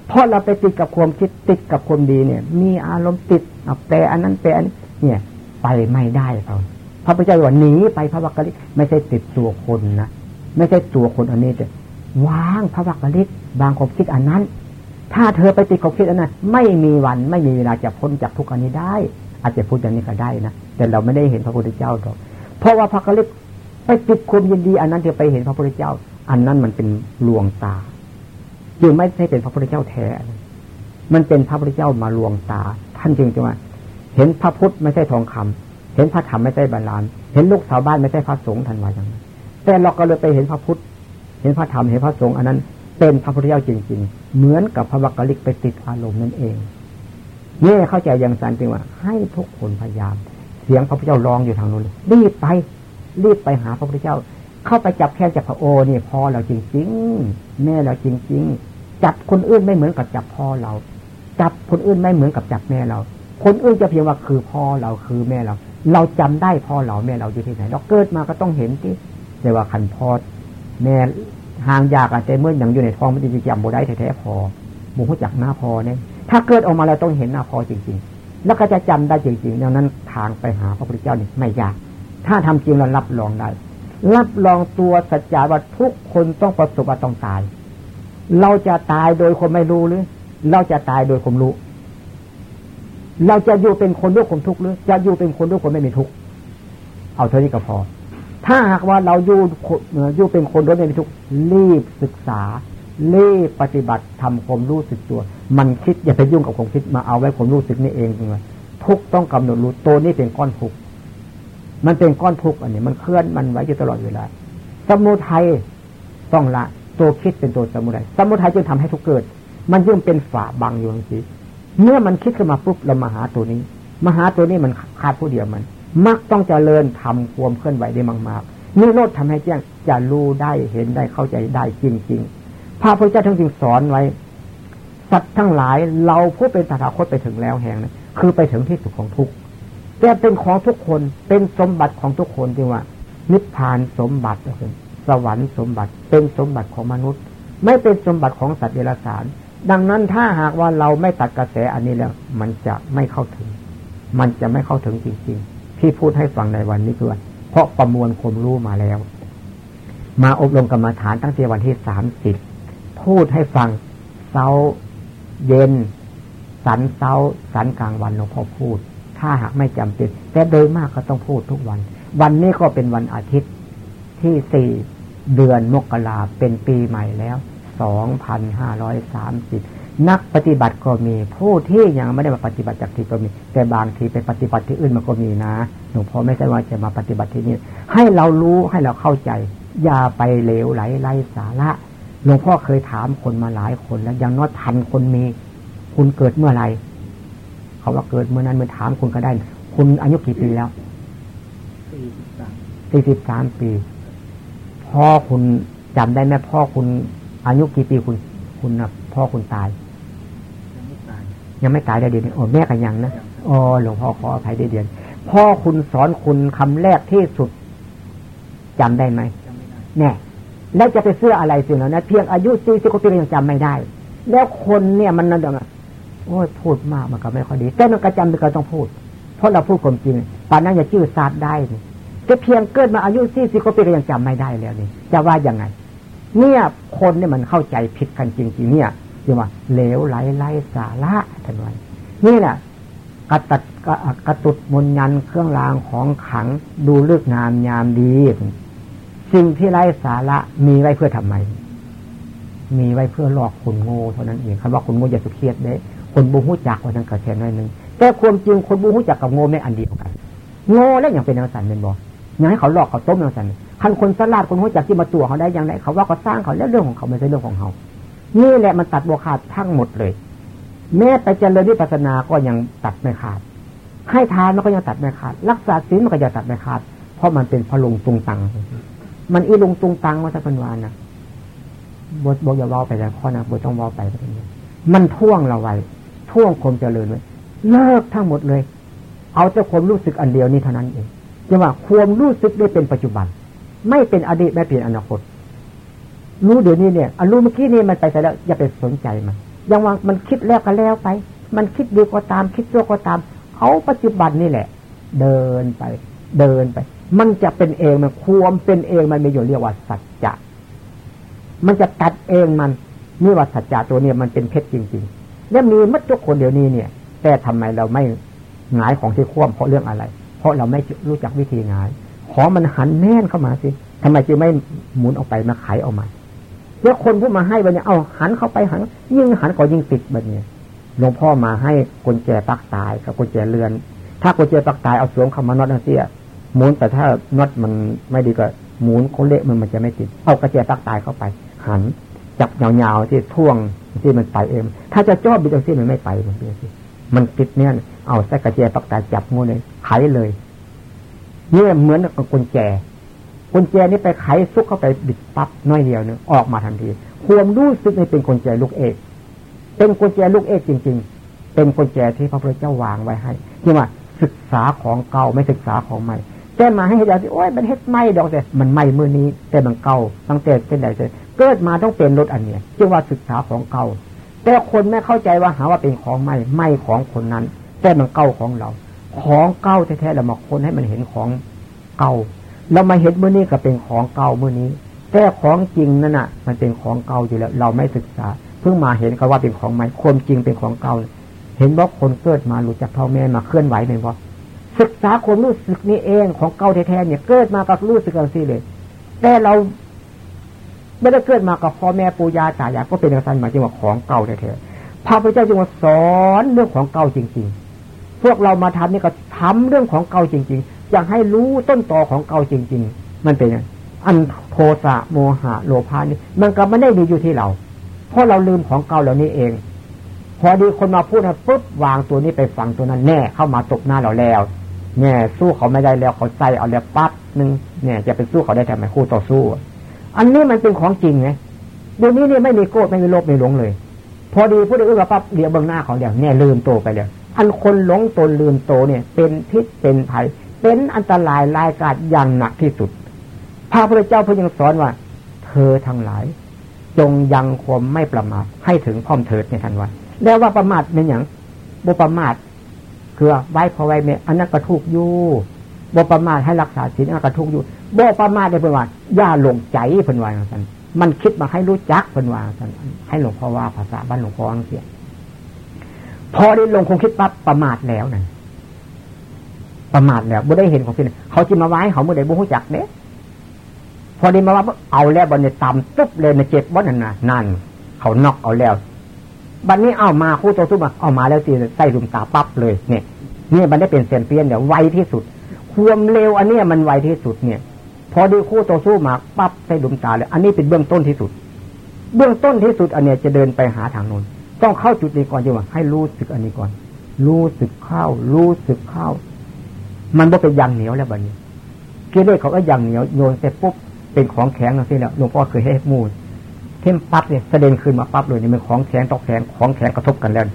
เพราะเราไปติดกับความคิดติดกับความดีเนี่ย มีอารมณ์ติดแปลอันนั้นแปลอันนี้เนี่ย ไปไม่ได้เราพระพุทธเจ้าว่าหนีไปพระวักกะลิไม่ใช่ติดตัวคนนะไม่ใช่ตัวคนอันนี้แต่ วางพระวักลิบางความคิดอันนั้น ถ้าเธอไปติดความคิดอันนั้น ไม่มีวันไม่มีเวลาจะพ้นจากทุกอันนี้ได้ อาจจะพูดอย่างนี้ก็ได้นะแต่เราไม่ได้เห็นพระพุทธเจ้าหรอกเพราะว่าพระกลิไปติดความยินดี อันนั้นเธอไปเห็นพระพุทธเจ้า อันนั้นมันเป็นลวงตาจึงไม่ใช่เป็นพระพุทธเจ้าแท้ มันเป็นพระพุทธเจ้ามาลวงตา ท่านจึงจะว่าเห็นพระพุทธไม่ใช่ทองคำเห็นพระธรรมไม่ใช่บาลาน เห็นลูกสาวบ้านไม่ใช่พระสงฆ์ทันวาอย่างนั้นแต่เราก็เลยไปเห็นพระพุทธ เห็นพระธรรมเห็นพระสงฆ์อันนั้น เป็นพระพุทธเจ้าจริง ๆ เหมือนกับพระวักกลิกไปติดอารมณ์นั่นเองนี่เข้าใจอย่างสันจริว่า ให้ทุกคนพยายาม เสียงพระพุทธเจ้าร้องอยู่ทางนู้นรีบไป รีบไปหาพระพุทธเจ้า เข้าไปจับแค่จับพระโอนี่พอเราจริง ๆ แม่เราจริง ๆ จับคนอื่นไม่เหมือนกับจับพ่อเรา จับคนอื่นไม่เหมือนกับจับแม่เรา คนอื่นจะเพียงว่าคือพ่อเราคือแม่เรา เราจำได้พ่อเราแม่เราอยู่ที่ไหน เราเกิดมาก็ต้องเห็นที่แต่ว่าขันพอ แม่ห่างยากอาจจะเมื่ออย่างอยู่ในท้องมันจะจำโบได้แท้ๆพอมูหูจักหน้าพอเนี่ยถ้าเกิดออกมาแล้วต้องเห็นหน้าพอจริง ๆ แล้วก็จะจำได้จริงๆดังนั้นทางไปหาพระพุทธเจ้านี่ไม่ยาก ถ้าทำจริงเรารับรองได้ รับรองตัวสัจจาว่าทุกคนต้องประสบว่าต้องตาย เราจะตายโดยคนไม่รู้หรือ เราจะตายโดยคนรู้ เราจะอยู่เป็นคนด้วยความทุกข์หรือ จะอยู่เป็นคนด้วยคนไม่มีทุกข์ เอาเท่านี้ก็พอ ถ้าหากว่าเราอยู่อยู่เป็นคนด้วยไม่มีทุกรีบศึกษารีบปฏิบัติทำความรู้สึกตัว มันคิดอย่าไปยุ่งกับความคิดมาเอาไว้ความรู้สึกนี่เองเลยทุกต้องกำหนดรู้ตัวนี้เป็นก้อนทุกมันเป็นก้อนทุกอันนี้มันเคลื่อนมันไว้อยู่ตลอดเวลา สมุทัยต้องละ ตัวคิดเป็นตัวสมุทัยสมุทัยจึงทำให้ทุกเกิด มันยิ่งเป็นฝาบังอยู่ทังทีเมื่อมันคิดขึ้นมาปุ๊บเรามาหาตัวนี้ มาหาตัวนี้มันขาดผู้เดียวมัน มักต้องเจริญทำความเคลื่อนไหวได้มากๆนี่โลดทำให้แจ้งจะรู้ได้เห็นได้เข้าใจได้จริงๆพระพุทธเจ้าทั้งจริงสอนไว้ สัตว์ทั้งหลายเราผู้เป็นตถาคตไปถึงแล้วแห่งนั้นคือไปถึงที่สุดของทุกแต่เป็นของทุกคนเป็นสมบัติของทุกคนจริงว่า นิพพานสมบัติสวรรค์สมบัติเป็นสมบัติของมนุษย์ ไม่เป็นสมบัติของสัตว์เดรัจฉาน ดังนั้นถ้าหากว่าเราไม่ตัดกระแสอันนี้แล้ว มันจะไม่เข้าถึง มันจะไม่เข้าถึงจริงๆ ที่พูดให้ฟังในวันนี้คือเพราะประมวลความรู้มาแล้ว มาอบรมกรรมฐานตั้งแต่วันที่สามสิบพูดให้ฟังเช้าเย็น สันเช้าสันกลางวันหลวงพ่อพูด ถ้าหากไม่จำเป็นแต่โดยมากก็ต้องพูดทุกวัน วันนี้ก็เป็นวันอาทิตย์ที่สี่เดือนมกราเป็นปีใหม่แล้วสองพันห้าร้อยสามสิบ นักปฏิบัติก็มี ผู้ที่ยังไม่ได้มาปฏิบัติจากที่ก็มี แต่บางทีไปปฏิบัติที่อื่นมันก็มีนะหลวงพ่อไม่ใช่ว่าจะมาปฏิบัติที่นี่ให้เรารู้ให้เราเข้าใจ อย่าไปเหลวไหลไร้สาระหลวงพ่อเคยถามคนมาหลายคนแล้วยังน้อยทันคนมี คุณเกิดเมื่อไรเขาว่าเกิดเมื่อนั้นเมื่อถามคุณก็ได้ คุณอายุกี่ปีแล้วสี่สิบสามปี พ่อคุณจำได้ไหมพ่อคุณอายุกี่ปีคุณ คุณนะ พ่อคุณตาย ยังไม่ตายได้เดือนโอ้แม่กันยังนะอ๋อหลวงพ่อขออภัยได้เดือน พ่อคุณสอนคุณคำแรกที่สุดจำได้ไหมแน่แล้วจะไปเสื้ออะไรสิแล้วนะเพียงอายุสี่สิบกว่าปียังจำไม่ได้ แล้วคนเนี่ยมันนั่นเองโอ้ยพูดมากมันก็ไม่ค่อยดี แต่มันก็จำเป็นก็ต้องพูด เพราะเราพูดความจริงป่านนั้นอย่าชื่อซาดได้จะเพียงเกิดมาอายุสี่สิบกว่าปีก็ยังจำไม่ได้แล้วนี่จะว่ายังไง เนี่ยคนเนี่ยมันเข้าใจผิดกันจริงๆเนี่ย คือว่าเหลวไหลไร้สาระท่านว่านี่แหละกระตัดกระตุดมนยันเครื่องรางของขังดูเลือกงามยามดี สิ่งที่ไร้สาระมีไว้เพื่อทำไม มีไว้เพื่อหลอกคนโง่เท่านั้นเองคำว่าคนโง่อย่าสุเครียดเด้คนบูฮู้จักว่านั้นกระแทนน้อยนึงแต่ความจริงคนบูฮู้จักกับโง่ไม่อันเดียวกัน โง่แล้วอย่างเป็นนางสันเป็นบอกอย่างให้เขาหลอกเขาต้มนางสันคันคนสลาดคนหัวจักที่มาตัวเขาได้อย่างไรเขาว่าเขาสร้างเขาแล้วเรื่องของเขาไม่ใช่เรื่องของเขา นี่แหละมันตัดบวขาดทั้งหมดเลย แม้แต่เจริญวิปัสสนาก็ยังตัดไม่ขาด ให้ทานมันก็ยังตัดไม่ขาด รักษาศีลมันก็ยังตัดไม่ขาด เพราะมันเป็นพลุงตุงตัง มันอีลงตุงตังมาสักพันวานนะบทบอกอย่าว่าไปแล้วข้อนะบทต้องว่าไปแบบนี้มันท่วงเราไว้ท่วงคมเจริญไว้เลิกทั้งหมดเลย เอาแต่ความรู้สึกอันเดียวนี้เท่านั้นเองจะว่าความรู้สึกได้เป็นปัจจุบัน ไม่เป็นอดีตไม่เป็นอนาคต รู้เดี๋ยวนี้เนี่ยอรู้เมื่อกี้นี่มันไปแล้ว อย่าไปสนใจมันยังว่ามันคิดแล้วก็แล้วไป มันคิดดีก็ตาม คิดชั่วก็ตามเขาปัจจุบันนี่แหละ เดินไป เดินไป มันจะเป็นเองมันควมเป็นเองมันมีอยู่เรียกว่าสัจจะมันจะตัดเองมันนี่ว่าสัจจะตัวเนี่ยมันเป็นเพชรจริง ๆ แล้วมีมัดทุกคนเดี๋ยวนี้เนี่ย แต่ทำไมเราไม่หงายของที่คว่ำเพราะเรื่องอะไร เพราะเราไม่รู้จักวิธีหงาย ขอมันหันแน่นเข้ามาสิทำไมจึงไม่หมุนออกไปมาไขออกมา แล้วคนผู้มาให้บันเนี่ยเอาหันเข้าไปหัน ยิ่งหันก็ยิ่งติดแบันเนี่ยหลวงพ่อมาให้กุญแจปักตายกับกุญแจเรือน ถ้ากุญแจปักตายเอาสวมเข้ามานอตเสียหมุนแต่ถ้าน็อตมันไม่ดีก็หมุนโคเละมันมันจะไม่ติด เอากระแจปักตายเข้าไป หันจับยาวๆที่ท่วงที่มันไปเอง ถ้าจะจ้อบิดเอาซี่มันไม่ไปมันเป็นสิมันติดเนี่ย เอาใส่กระแจปักตายจับงูเลยไขเลยเนี่ยเหมือนกับกุญแจ กุญแจนี้ไปไขซุกเข้าไปบิดปั๊บน้อยเดียวนึงออกมาทันทีความรู้สึกนี่เป็นกุญแจลูกเอกเป็นกุญแจลูกเอกจริง ๆ เป็นกุญแจที่พระพุทธเจ้าวางไว้ให้ที่ว่าศึกษาของเก่าไม่ศึกษาของใหม่แต่มาให้เห็นที่โอ้ยมันเฮ็ดไม่ดอกแต่มันไม่มือนี้ แต่มันเก่าตั้งแต่เป็นไหนเลยเกิดมาต้องเป็นรถอันเนี้ยจึงว่าศึกษาของเก่าแต่คนไม่เข้าใจว่าหาว่าเป็นของใหม่ไม่ของคนนั้น แต่มันเก่าของเรา ของเก่าแท้ๆเรามาค้นให้มันเห็นของเก่า เรามาเห็นเมื่อนี้ก็เป็นของเก่าเมื่อนี้ แต่ของจริงนั่นน่ะ มันเป็นของเก่าอยู่แล้ว เราไม่ศึกษา เพิ่งมาเห็นก็ว่าเป็นของใหม่ความจริงเป็นของเก่า เห็นว่าคนเกิดมาหลุดจากพ่อแม่มาเคลื่อนไหวเป็นว่าศึกษาความรู้สึกนี้เองของเก่าแท้ๆเนี่ยเกิดมาก็รู้สึกกันสิเลยแต่เราไม่ได้เกิดมากับพ่อแม่ปู่ย่าตายายก็เป็นกษัตริย์หมายถึงว่าของเก่าแท้ๆพระพุทธเจ้าจึงว่าสอนเรื่องของเก่าจริง ๆ พวกเรามาทำนี่ก็ทำเรื่องของเก่าจริง ๆ อยากให้รู้ต้นตอของเก่าจริง ๆ มันเป็นอันโทสะโมหะโลภานี่มันก็ไม่ได้มีอยู่ที่เรา เพราะเราลืมของเก่าเหล่านี้เอง พอดีคนมาพูดนะปุ๊บวางตัวนี้ไปฟังตัวนั้นแน่เข้ามาตกหน้าเราแล้วเนี่ยสู้เขาไม่ได้แล้วเขาใจเอาแล้วปั๊บหนึ่งเนี่ย จะเป็นสู้เขาได้ทำไมคู่ต่อสู้ อันนี้มันเป็นของจริงไงเดี๋ยวนี้เนี่ยไม่มีโกรธไม่มีโลภไม่หลงเลย พอดีผู้ใดอื่นกับปั๊บเดี๋ยวเบื้องหน้าเขาเดี๋ยวเนี่ยลืมโตไปแล้วอันคนหลงตนลืมโตเนี่ย เป็นพิษเป็นภัย เป็นอันตรายรายกาจอย่างหนักที่สุด พระพุทธเจ้าพระยังสอนว่า เธอทั้งหลาย จงยังความไม่ประมาทให้ถึงพร้อมเถิดในทันวันแล้วว่าประมาทเป็นอย่างบุประมาทคือไว้พอไว้เมอันนั้นกระทุกอยู่บ่ประมาทให้รักษาศีลอันนั้นกระทุกอยู่บ่ประมาทได้เพื่อนว่าย่าหลงใจเพื่อนว่าสันมันคิดมาให้รู้จักเพื่อนว่าสันให้หลวงพ่อว่าภาษาบ้านหลวงพ่ออังเสียพอได้ลงคงคิดปั๊บประมาทแล้วนั่น ประมาทแล้วบ่ได้เห็นของสิ่งเขาจิมาไว้เขาเมื่อใดบ่รู้จักเนี้ยพอได้มาว่าเอาแล้วบอลเนี่ยต่ำตุ๊บเลยในเจ็บว่านั่นน่ะนั่น เขานอกเอาแล้วบัดนนี้เอามาคู่ตัวสู้มาเอามาแล้วตีใส่ลุมตาปั๊บเลยเนี่ยนี่มันได้เป็นเซนเปียนเดี๋ยไวที่สุด ความเร็วอันนี้มันไวที่สุดเนี่ย พอดีคู่ต่อสู้มาปั๊บใส่ดุมตาเลย อันนี้เป็นเบื้องต้นที่สุด เบื้องต้นที่สุด อันเนี้ยจะเดินไปหาทางโน้นต้องเข้าจุดนี้ก่อนจังหวะให้รู้สึกอันนี้ก่อน รู้สึกเข้า รู้สึกเข้า มันบ่เป็นยางเหนียวแล้วบัดนี้เกลือเขาก็ยางเหนียวโยนเสร็จปุ๊บเป็นของแข็งนั่นแล้วหลวงพ่อเคยให้มูลเท่มปั๊บเนี่ยเสด็จขึ้นมาปั๊บเลยนี่มันของแข็งตกแข็งของแข็งกระทบกันแล้ว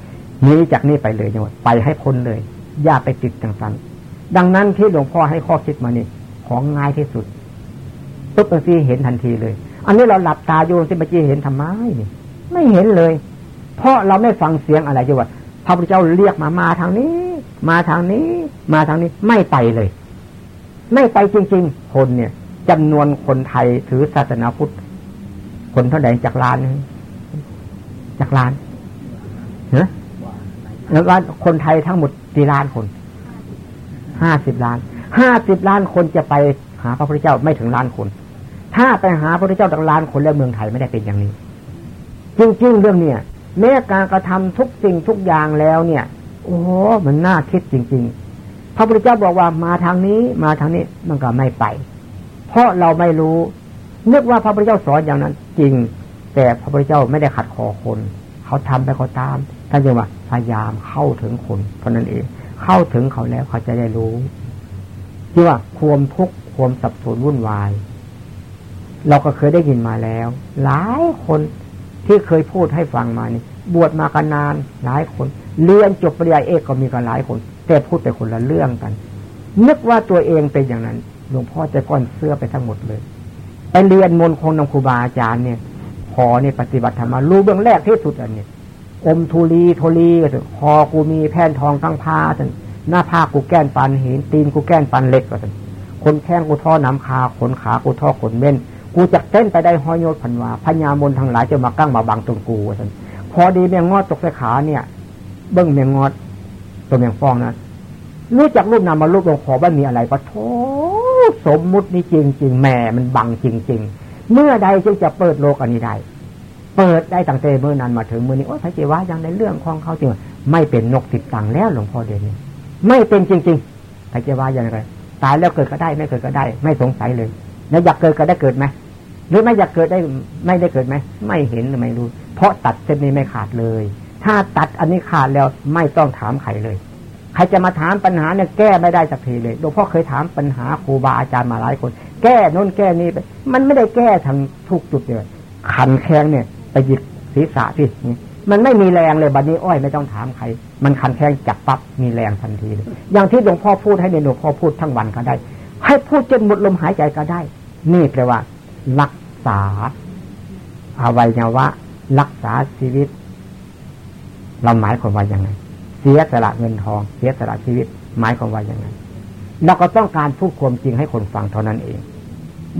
นี้จากนี้ไปเลยจังหวะไปให้พ้นเลย อย่าไปติดต่างๆดังนั้นที่หลวงพ่อให้ข้อคิดมานี่ของง่ายที่สุดปุ๊บบางทีเห็นทันทีเลย อันนี้เราหลับตาโยนสิบจีเห็นทำไมไม่เห็นเลย เพราะเราไม่ฟังเสียงอะไรจังหวะพระพุทธเจ้าเรียกมามาทางนี้ มาทางนี้ มาทางนี้ไม่ไปเลย ไม่ไปจริง ๆ คนเนี่ยจำนวนคนไทยถือศาสนาพุทธคนเท่าไหร่จากล้านจากล้านเนอะแล้วว่าคนไทยทั้งหมดกี่ล้านคนห้าสิบล้านห้าสิบล้านคนจะไปหาพระพุทธเจ้าไม่ถึงล้านคน ถ้าไปหาพระพุทธเจ้าตั้งล้านคนแล้วเมืองไทยไม่ได้เป็นอย่างนี้ จริง ๆ เรื่องเนี้ยแม้การกระทำทุกสิ่งทุกอย่างแล้วเนี่ย โอ้มันน่าคิดจริง ๆ พระพุทธเจ้าบอกว่ามาทางนี้ มาทางนี้มันก็ไม่ไป เพราะเราไม่รู้ นึกว่าพระพุทธเจ้าสอนอย่างนั้น จริง แต่พระพุทธเจ้าไม่ได้ขัดคอคน เขาทำไปเขาตามท่านจึงว่าพยายามเข้าถึงคนเท่านั้นเอง เข้าถึงเขาแล้วเขาจะได้รู้ที่ว่าความทุกข์ความสับสนวุ่นวาย เราก็เคยได้ยินมาแล้ว หลายคนที่เคยพูดให้ฟังมานี่ บวชมากันนานหลายคน เรียนจบปริญญาเอกก็มีกันหลายคน แต่พูดแต่คนละเรื่องกัน นึกว่าตัวเองเป็นอย่างนั้นหลวงพ่อจะก้อนเสื้อไปทั้งหมดเลยไปเรียนมนคงนำครูบาอาจารย์เนี่ยพอเนี่ยปฏิบัติธรรมรู้เบื้องแรกที่สุดอันนี้อมทุลีโทลีก็ถึงคอกูมีแผ่นทองตั้งผ้าถึงหน้าผ้ากูแก้นปันเห็นตีนกูแก้นปันเล็กก็ถึงคนแข้งกูท่อน้ำคาขนขากูท่อขนเม่นกูจะเต้นไปได้ห้อยโยดพันวาพญามนทั้งหลายจะมากั้งมาบังตรงกูว่าสันพอดีแมงงอดตกใส่ขาเนี่ย เบิ้งแมงงอดตัวแมงฟองนะรู้จักรูปนามมารูปลงขอว่ามีอะไรปะโถสมมุตินี่จริงจริงแหมมันบังจริงจริงเมื่อใดจึงจะเปิดโลกอันนี้ได้ เปิดได้ตั้งแต่เมื่อนั้นมาถึงเมื่อนี้โอ้พระเจ้าว่ายังในเรื่องของเขาจริงไม่เป็นนกติดตังแล้วหลวงพ่อเดชนี่ไม่เป็นจริงๆพระเจ้าว่าย่างไรตายแล้วเกิดก็ได้ไม่เกิดก็ได้ ไม่สงสัยเลย แล้วอยากเกิดก็ได้เกิดไหมหรือไม่อยากเกิดได้ไม่ได้เกิดไหมไม่เห็นหรือไม่รู้ เพราะตัดเส้นนี้ไม่ขาดเลย ถ้าตัดอันนี้ขาดแล้วไม่ต้องถามใครเลย ใครจะมาถามปัญหาเนี่ยแก้ไม่ได้สักทีเลยหลวงพ่อเคยถามปัญหาครูบาอาจารย์มาหลายคน แก้นู้นแก้นี้ไป มันไม่ได้แก้ทางทุกจุดเลยขันแข้งเนี่ย ไปหยิบศีรษะที่มันไม่มีแรงเลยบัดนี้อ้อยไม่ต้องถามใคร มันคันแข้งจับปั๊บมีแรงทันทีเลยอย่างที่หลวงพ่อพูดให้ในหลวงพ่อพูดทั้งวันก็ได้ ให้พูดจนหมดลมหายใจก็ได้ นี่แปลว่า รักษาอวัยวะ รักษาชีวิต เราหมายความว่าอย่างไง เสียสละเงินทอง เสียสละชีวิต หมายความว่าอย่างไง เราก็ต้องการพูดความจริงให้คนฟังเท่านั้นเอง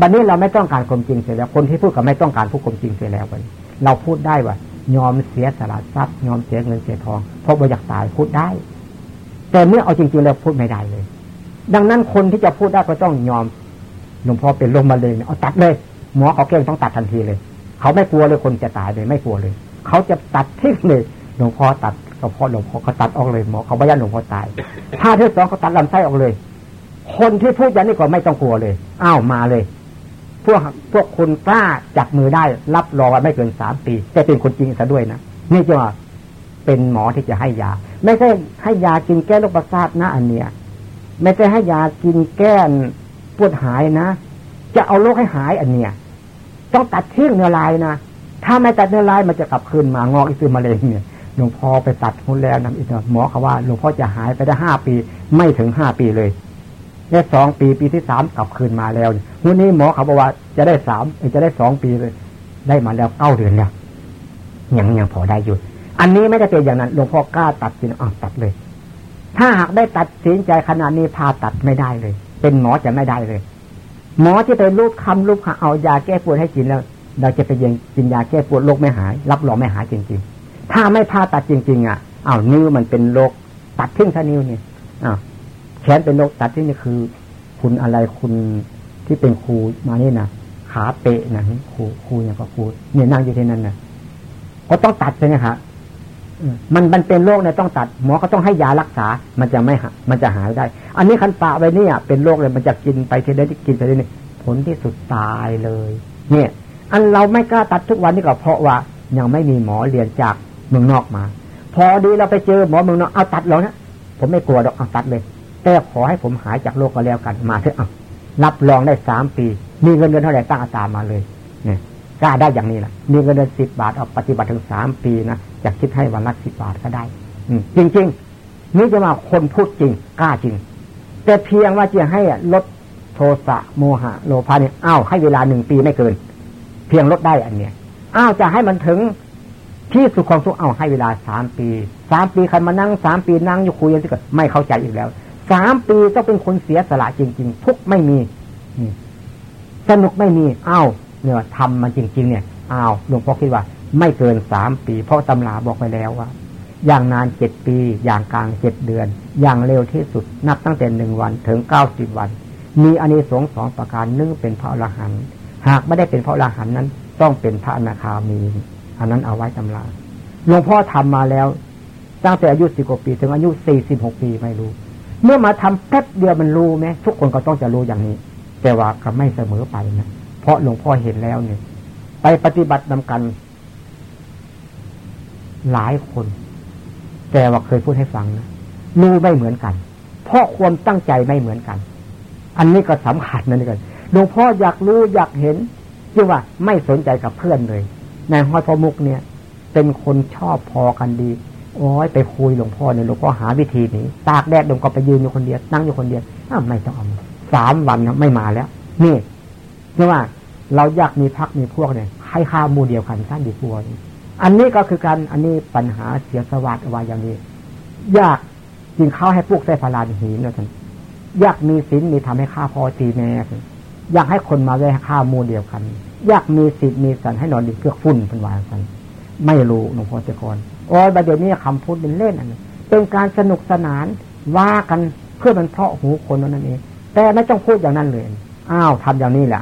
บัดนนี้เราไม่ต้องการความจริงเสียแล้ว คนที่พูดก็ไม่ต้องการพูดความจริงเสียแล้วบัดเราพูดได้ว่ายอมเสียสละทรัพย์ยอมเสียเงินเสียทองเพราะว่าอยากตายพูดได้ แต่เมื่อเอาจริงๆแล้วพูดไม่ได้เลย ดังนั้นคนที่จะพูดได้ก็ต้องยอมหลวงพ่อเป็นลมมาเลยเอาตัดเลย หมอเขาเก่งต้องตัดทันทีเลย เขาไม่กลัวเลยคนจะตายเลยไม่กลัวเลย เขาจะตัดทิ้งเลย หลวงพ่อตัดก็เพราะหลวงพ่อเขาตัดออกเลยหมอเขาไม่ยันหลวงพ่อตาย ถ้าที่สองเขาตัดลำไส้ออกเลย คนที่พูดอย่างนี้ก็ไม่ต้องกลัวเลย อ้าวมาเลย พวกพวกคุณกล้าจับมือได้ รับรองว่าไม่เกินสามปี แต่เป็นคนจริงซะด้วยนะนี่จะว่าเป็นหมอที่จะให้ยา ไม่ใช่ให้ยากินแก้โรคประสาทนะอันเนี้ยไม่ใช่ให้ยากินแก้ปวดหายนะ จะเอาโรคให้หายอันเนี้ยต้องตัดทิ้งเนื้อลายนะถ้าไม่ตัดเนื้อลายมันจะกลับคืนมางอกอีกคือมะเร็งเนี่ย หลวงพ่อไปตัดหุ้นแล้วนะอีกหมอเขาว่าหลวงพ่อจะหายไปได้ห้าปี ไม่ถึงห้าปีเลยแค่สองปีปีที่สามกลับคืนมาแล้วหุ้นนี้หมอเขาบอกว่าจะได้สามจะได้สองปีเลย ได้มาแล้วเก้าเดือนแล้วยังยังพอได้อยู่ อันนี้ไม่ได้เป็นอย่างนั้นหลวงพ่อกล้าตัดสินอ๋อตัดเลย ถ้าหากได้ตัดสินใจขนาดนี้พาตัดไม่ได้เลย เป็นหมอจะไม่ได้เลย หมอที่ไปรูปคำรูปขาเอายาแก้ปวดให้กินแล้ว เราจะไปยังกินยาแก้ปวดโรคไม่หาย รับรองไม่หายจริงๆ ถ้าไม่พาตัดจริง ๆ อะอ้าวนิ้วมันเป็นโรคตัดทิ้งท่านิ้วนี่อ้าวแขนเป็นโรคตัดทิ้งนี่คือ คุณอะไรคุณที่เป็นครูมานี่นะขาเปะนะครูครูอย่างก็ครูเนี่ยนั่งอยู่ที่นั่นนะก็ต้องตัดใช่ไหมครับมันมันเป็นโรคเนี่ยต้องตัด หมอก็ต้องให้ยารักษา มันจะไม่หมันจะหายได้ อันนี้คันปะไว้เนี่ย เป็นโรคเลยมันจะกินไปทีเดียวที่กินไปเรื่อยผลที่สุดตายเลย เนี่ย อันเราไม่กล้าตัดทุกวันนี่ก็เพราะว่า ยังไม่มีหมอเรียนจาก เมืองนอกมา พอดีเราไปเจอหมอเมืองนอกเอาตัดเรานะผมไม่กลัวดอกเอาตัดเลย แต่ขอให้ผมหายจากโรคก็แล้วกันมาเถอะเอารับรองได้สามปี มีเงินเดือนเท่าไหร่ตั้งอาตามาเลยเนี่ยกล้าได้อย่างนี้แหละมีเงินเดือนสิบบาทเอาปฏิบัติถึงสามปีนะจะคิดให้วันละสิบบาทก็ได้ อืจริง ๆ นี่จะมาคนพูดจริงกล้าจริง แต่เพียงว่าจะให้ลดโทสะโมหะโลภะเนี่ยอ้าวให้เวลาหนึ่งปีไม่เกิน เพียงลดได้อันเนี้ยอ้าวจะให้มันถึง ที่สุดของสุขเอาให้เวลาสามปีสามปีใครมานั่งสามปีนั่งอยู่คุยกันที่ก็ไม่เข้าใจอีกแล้วสามปีต้องเป็นคนเสียสละจริง ๆ ทุกไม่มีสนุกไม่มีอ้าวเนี่ยทำมันจริง ๆ เนี่ยอ้าวหลวงพ่อคิดว่า ไม่เกินสามปี เพราะตำราบอกไปแล้วว่า อย่างนานเจ็ดปี อย่างกลางเจ็ดเดือน อย่างเร็วที่สุดนับตั้งแต่หนึ่งวันถึงเก้าสิบวัน มีอานิสงส์สองประการนึ่งเป็นพระอรหันต์หากไม่ได้เป็นพระอรหันต์นั้น ต้องเป็นพระอนาคามี อันนั้นเอาไว้ตำราหลวงพ่อทำมาแล้ว ตั้งแต่อายุสิบกว่าปี ถึงอายุสี่สิบหกปีไม่รู้ เมื่อมาทำแป๊บเดียวมันรู้ไหมทุกคนก็ต้องจะรู้อย่างนี้ แต่ว่าก็ไม่เสมอไปนะเพราะหลวงพ่อเห็นแล้วเนี่ย ไปปฏิบัตินำกัน หลายคน แต่ว่าเคยพูดให้ฟังนะรู้ไม่เหมือนกัน เพราะความตั้งใจไม่เหมือนกัน อันนี้ก็สำคัญนั่นเองหลวงพ่ออยากรู้อยากเห็นจึงว่าไม่สนใจกับเพื่อนเลย นายห้อยพ่อมุกเนี่ย เป็นคนชอบพอกันดีโอ้ยไปคุยหลวงพ่อเนี่ยหลวงพ่อหาวิธีนี้ตากแดดหลวงก็ไปยืนอยู่คนเดียวนั่งอยู่คนเดียวอ้าวไม่ต้องเอาสามวันนะไม่มาแล้ว นี่เรียกว่าเราอยากมีพักมีพวกเนี่ยให้ข้ามูเดียวกันสั้นดีกว่าอันนี้ก็คือการอันนี้ปัญหาเสียสวัสดิ์วาอย่างนี้ ยากจริงเข้าให้พวกใส่พลานหินนะท่านอยากมีศีลมีทำให้ข้าพอตีแม่อยากให้คนมาได้ข้ามูเดียวกัน อยากมีศีลมีสันให้นอนดีเพื่อฟุ้นเป็นวานสันไม่รู้หลวงพ่อเจ้าก่อนโอ้ยประเดี๋ยวนี้คำพูดเป็นเล่นอันนี้เป็นการสนุกสนานว่ากันเพื่อมันเพาะหูคนนั่นเองแต่ไม่ต้องพูดอย่างนั้นเลยอ้าวทำอย่างนี้แหละ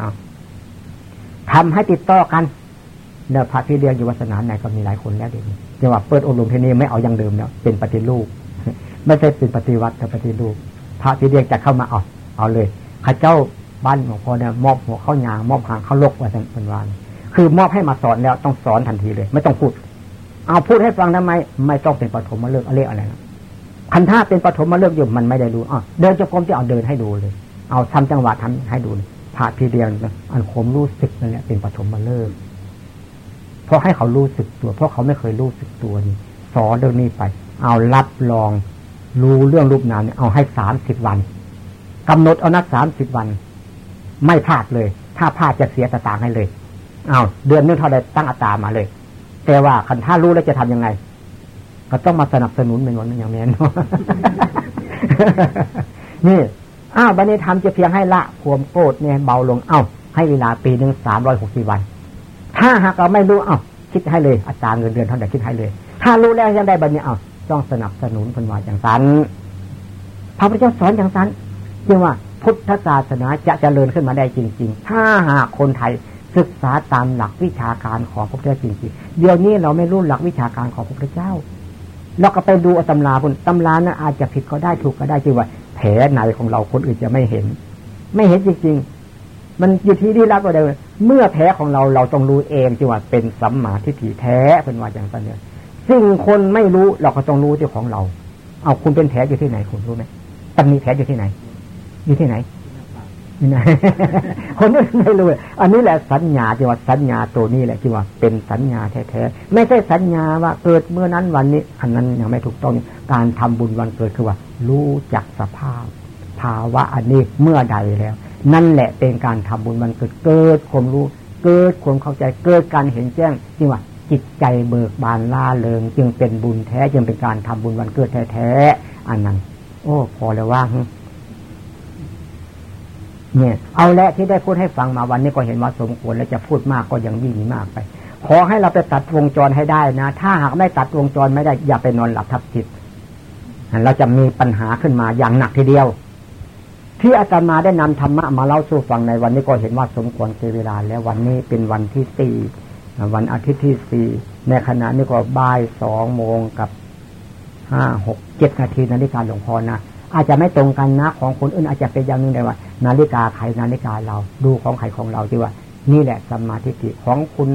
ทำให้ติดต่อกันเนี่ยพระที่เรียนอยู่วัฒนาไหนก็มีหลายคนแล้วเดี๋ยวนี้จังหวะเปิดอบรมที่นี่ไม่เอาอย่างเดิมเนี่ยเป็นปฏิรูปไม่ใช่เป็นปฏิวัติแต่ปฏิรูปพระที่เรียนจะเข้ามาเอาเอาเลยข้าเจ้า บ้านของพ่อเนี่ยมอบหัวเข้ายางมอบหางเข้าลกว่าเป็นวานคือมอบให้มาสอนแล้วต้องสอนทันทีเลย ไม่ต้องพูด เอาพูดให้ฟังทำไม ไม่ต้องเป็นปฐมมาเลิกอะไรอะไรนะคันท่าเป็นปฐมมาเลิกอยู่มันไม่ได้รู้อะเดินจงกรมจะเอาเดินให้ดูเลย เอาทำจังหวะทำให้ดูพระพี่เดียนอันคมรู้สึกนั่นแหละเป็นปฐมมาเลิกเพราะให้เขารู้สึกตัว เพราะเขาไม่เคยรู้สึกตัวนี่สอนเรื่องนี้ไป เอารับรอง รู้เรื่องรูปนามเนี่ยเอาให้สามสิบวันกำหนดเอานักสามสิบวัน ไม่พลาดเลย ถ้าพลาดจะเสียสตางค์ให้เลยเอาเดือนนึงเท่าไรตั้งอัตรามาเลย แต่ว่าคันถ้ารู้แล้วจะทํำยังไง ก็ต้องมาสนับสนุนเป็นวันอย่างนี้นนี่อ้าวบันนี้ทำจะเพียงให้ละความโกรธเนี่ยเบาลงเอ้า ให้เวลาปีหนึ่งสามร้อยหกสิบวัน ถ้าหากเราไม่รู้เอ้าคิดให้เลยอาจารย์เงินเดือนเท่าไหร่คิดให้เลย ถ้ารู้แล้วยังได้บัญญัติเอ้าต้องสนับสนุนเป็นว่าอย่างนั้นพระพุทธเจ้าสอนอย่างนั้นจึงว่า พุทธศาสนาจะเจริญขึ้นมาได้จริง ๆ ถ้าหากคนไทยศึกษาตามหลักวิชาการของพระพุทธเจ้าจริงๆ เดี๋ยวนี้เราไม่รู้หลักวิชาการของพระพุทธเจ้า เราก็ไปดูตำราบนตำรานั้นอาจจะผิดก็ได้ถูกก็ได้จริงว่าแผลในของเราคนอื่นจะไม่เห็น ไม่เห็นจริง ๆ มันอยู่ที่ที่รับก็ได้เมื่อแผลของเราเราต้องรู้เองจริงว่าเป็นสัมมาทิฏฐิแท้เป็นว่าอย่างนั้นเนี่ยสิ่งคนไม่รู้เราก็ต้องรู้ที่ของเรา เอาคุณเป็นแผลอยู่ที่ไหนคุณรู้ไหมตำหนิแผลอยู่ที่ไหน อยู่ที่ไหนนี่นะคนนี้ไม่รู้อันนี้แหละสัญญาที่ว่าสัญญาตัวนี้แหละที่ว่าเป็นสัญญาแท้ๆไม่ใช่สัญญาว่าเกิดเมื่อนั้นวันนี้ อันนั้นยังไม่ถูกต้อง การทำบุญวันเกิดคือว่า รู้จักสภาพ ภาวะอันนี้เมื่อใดแล้ว นั่นแหละเป็นการทำบุญวันเกิดเกิดความรู้ เกิดความเข้าใจเกิดการเห็นแจ้งที่ว่าจิตใจเบิกบานล่าเริง จึงเป็นบุญแท้จึงเป็นการทำบุญวันเกิดแท้ๆอันนั้น โอ้ พอแล้วว่า เนี่ย เอาละที่ได้พูดให้ฟังมาวันนี้ก็เห็นว่าสมควร และจะพูดมากก็ยังยิ่งมากไป ขอให้เราไปตัดวงจรให้ได้นะ ถ้าหากไม่ตัดวงจรไม่ได้ อย่าไปนอนหลับทับจิตเราจะมีปัญหาขึ้นมาอย่างหนักทีเดียว ที่อาจารย์มาได้นำธรรมะมาเล่าสู่ฟังในวันนี้ก็เห็นว่าสมควรเกเวลา แล้ววันนี้เป็นวันที่สี่วันอาทิตย์ที่สี่ในขณะนี้ก็บ่ายสองโมงกับห้าหกเจ็ดนาทีนาฬิกาหลวงพ่อนะ อาจจะไม่ตรงกันนะของคนอื่นอาจจะเป็นอย่างนึงได้ว่า นาฬิกาใครนาฬิกาเราดูของใครของเราที่ว่า นี่แหละสมาธิิของคุณ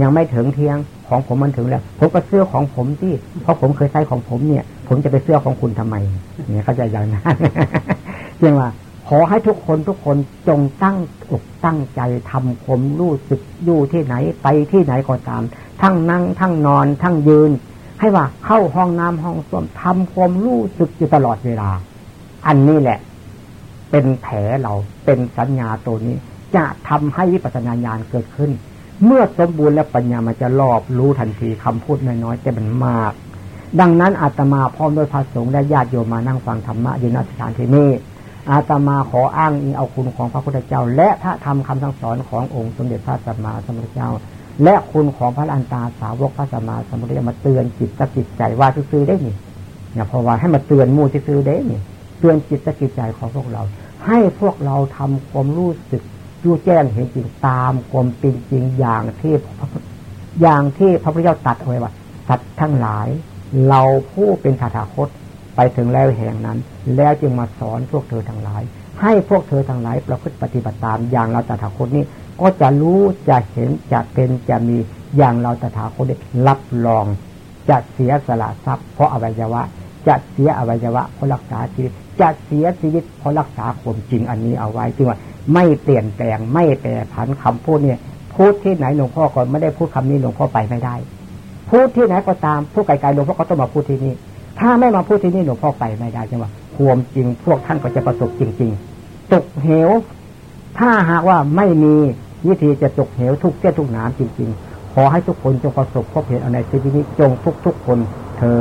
ยังไม่ถึงเที่ยงของผมมันถึงแล้วผมก็เสื้อของผมที่เพราะผมเคยใช้ของผมเนี่ย ผมจะไปเสื้อของคุณทำไมเนี่ยเขาจะอย่างนั้นเรียกว่า ขอให้ทุกคนทุกคนจงตั้งอกตั้งใจทำผมรู้สึกอยู่ที่ไหน ไปที่ไหนก็ตาม ทั้งนั่งทั้งนอน ทั้งยืน ให้ว่าเข้าห้องน้ำห้องส้วมทำความรู้สึกอยู่ตลอดเวลา อันนี้แหละ เป็นแผลเราเป็นสัญญาตัวนี้ จะทำให้วิปัสสนาญาณเกิดขึ้น เมื่อสมบูรณ์แล้วปัญญามันจะรอบรู้ทันทีคำพูดน้อยๆแต่มันมาก ดังนั้นอาตมาพร้อมด้วยพระสงฆ์และญาติโยมมานั่งฟังธรรมะอยู่ณสถานที่นี้อาตมาขออ้างอิงเอาคุณของพระพุทธเจ้า และพระธรรมคำสั่งสอนขององค์สมเด็จพระสัมมาสัมพุทธเจ้า และคุณของพระอันตาสาวกพระสัมมาสัมพุทธเจ้ามาเตือนจิตสกิจใจว่าซื้อได้นี่เนี่ยเพราะว่าให้มาเตือนมู่ซื้อได้นี่เตือนจิตสกิจใจของพวกเรา ให้พวกเราทำความรู้สึกยู่แจ้งเห็นจริงตามความเป็นจริงอย่างที่อย่างที่พระพุทธเจ้าตัดเอาไว้ว่าสัตว์ทั้งหลาย เราผู้เป็นถาคตไปถึงแล้วแห่งนั้น แล้วจึงมาสอนพวกเธอทั้งหลาย ให้พวกเธอทั้งหลายประพฤติปฏิบัติตามอย่างเราตถาคตนี้ ก็จะรู้จะเห็นจะเป็นจะมีอย่างเราตถาคตรับรอง จะเสียสละทรัพย์เพราะอวัยวะ จะเสียอวัยวะเพราะรักษาชีวิต จะเสียชีวิตเพราะรักษาความจริงอันนี้เอาไว้จึงว่าไม่เปลี่ยนแปลงไม่แปรผันคำพูดเนี่ยพูดที่ไหนหลวงพ่อก่อนไม่ได้พูดคำนี้หลวงพ่อไปไม่ได้ พูดที่ไหนก็ตามพูดไกลๆหลวงพ่อก็ต้องมาพูดที่นี่ถ้าไม่มาพูดที่นี่หลวงพ่อไปไม่ได้จังว่าความจริง พวกท่านก็จะประสบจริง ๆ ตกเหว ถ้าหากว่าไม่มี วิธีจะตกเหวทุกเสี้ยทุกหนามจริง ๆ ขอให้ทุกคนจงประสบพบเห็นในชีวิตนี้จงทุกทุกคนเธอ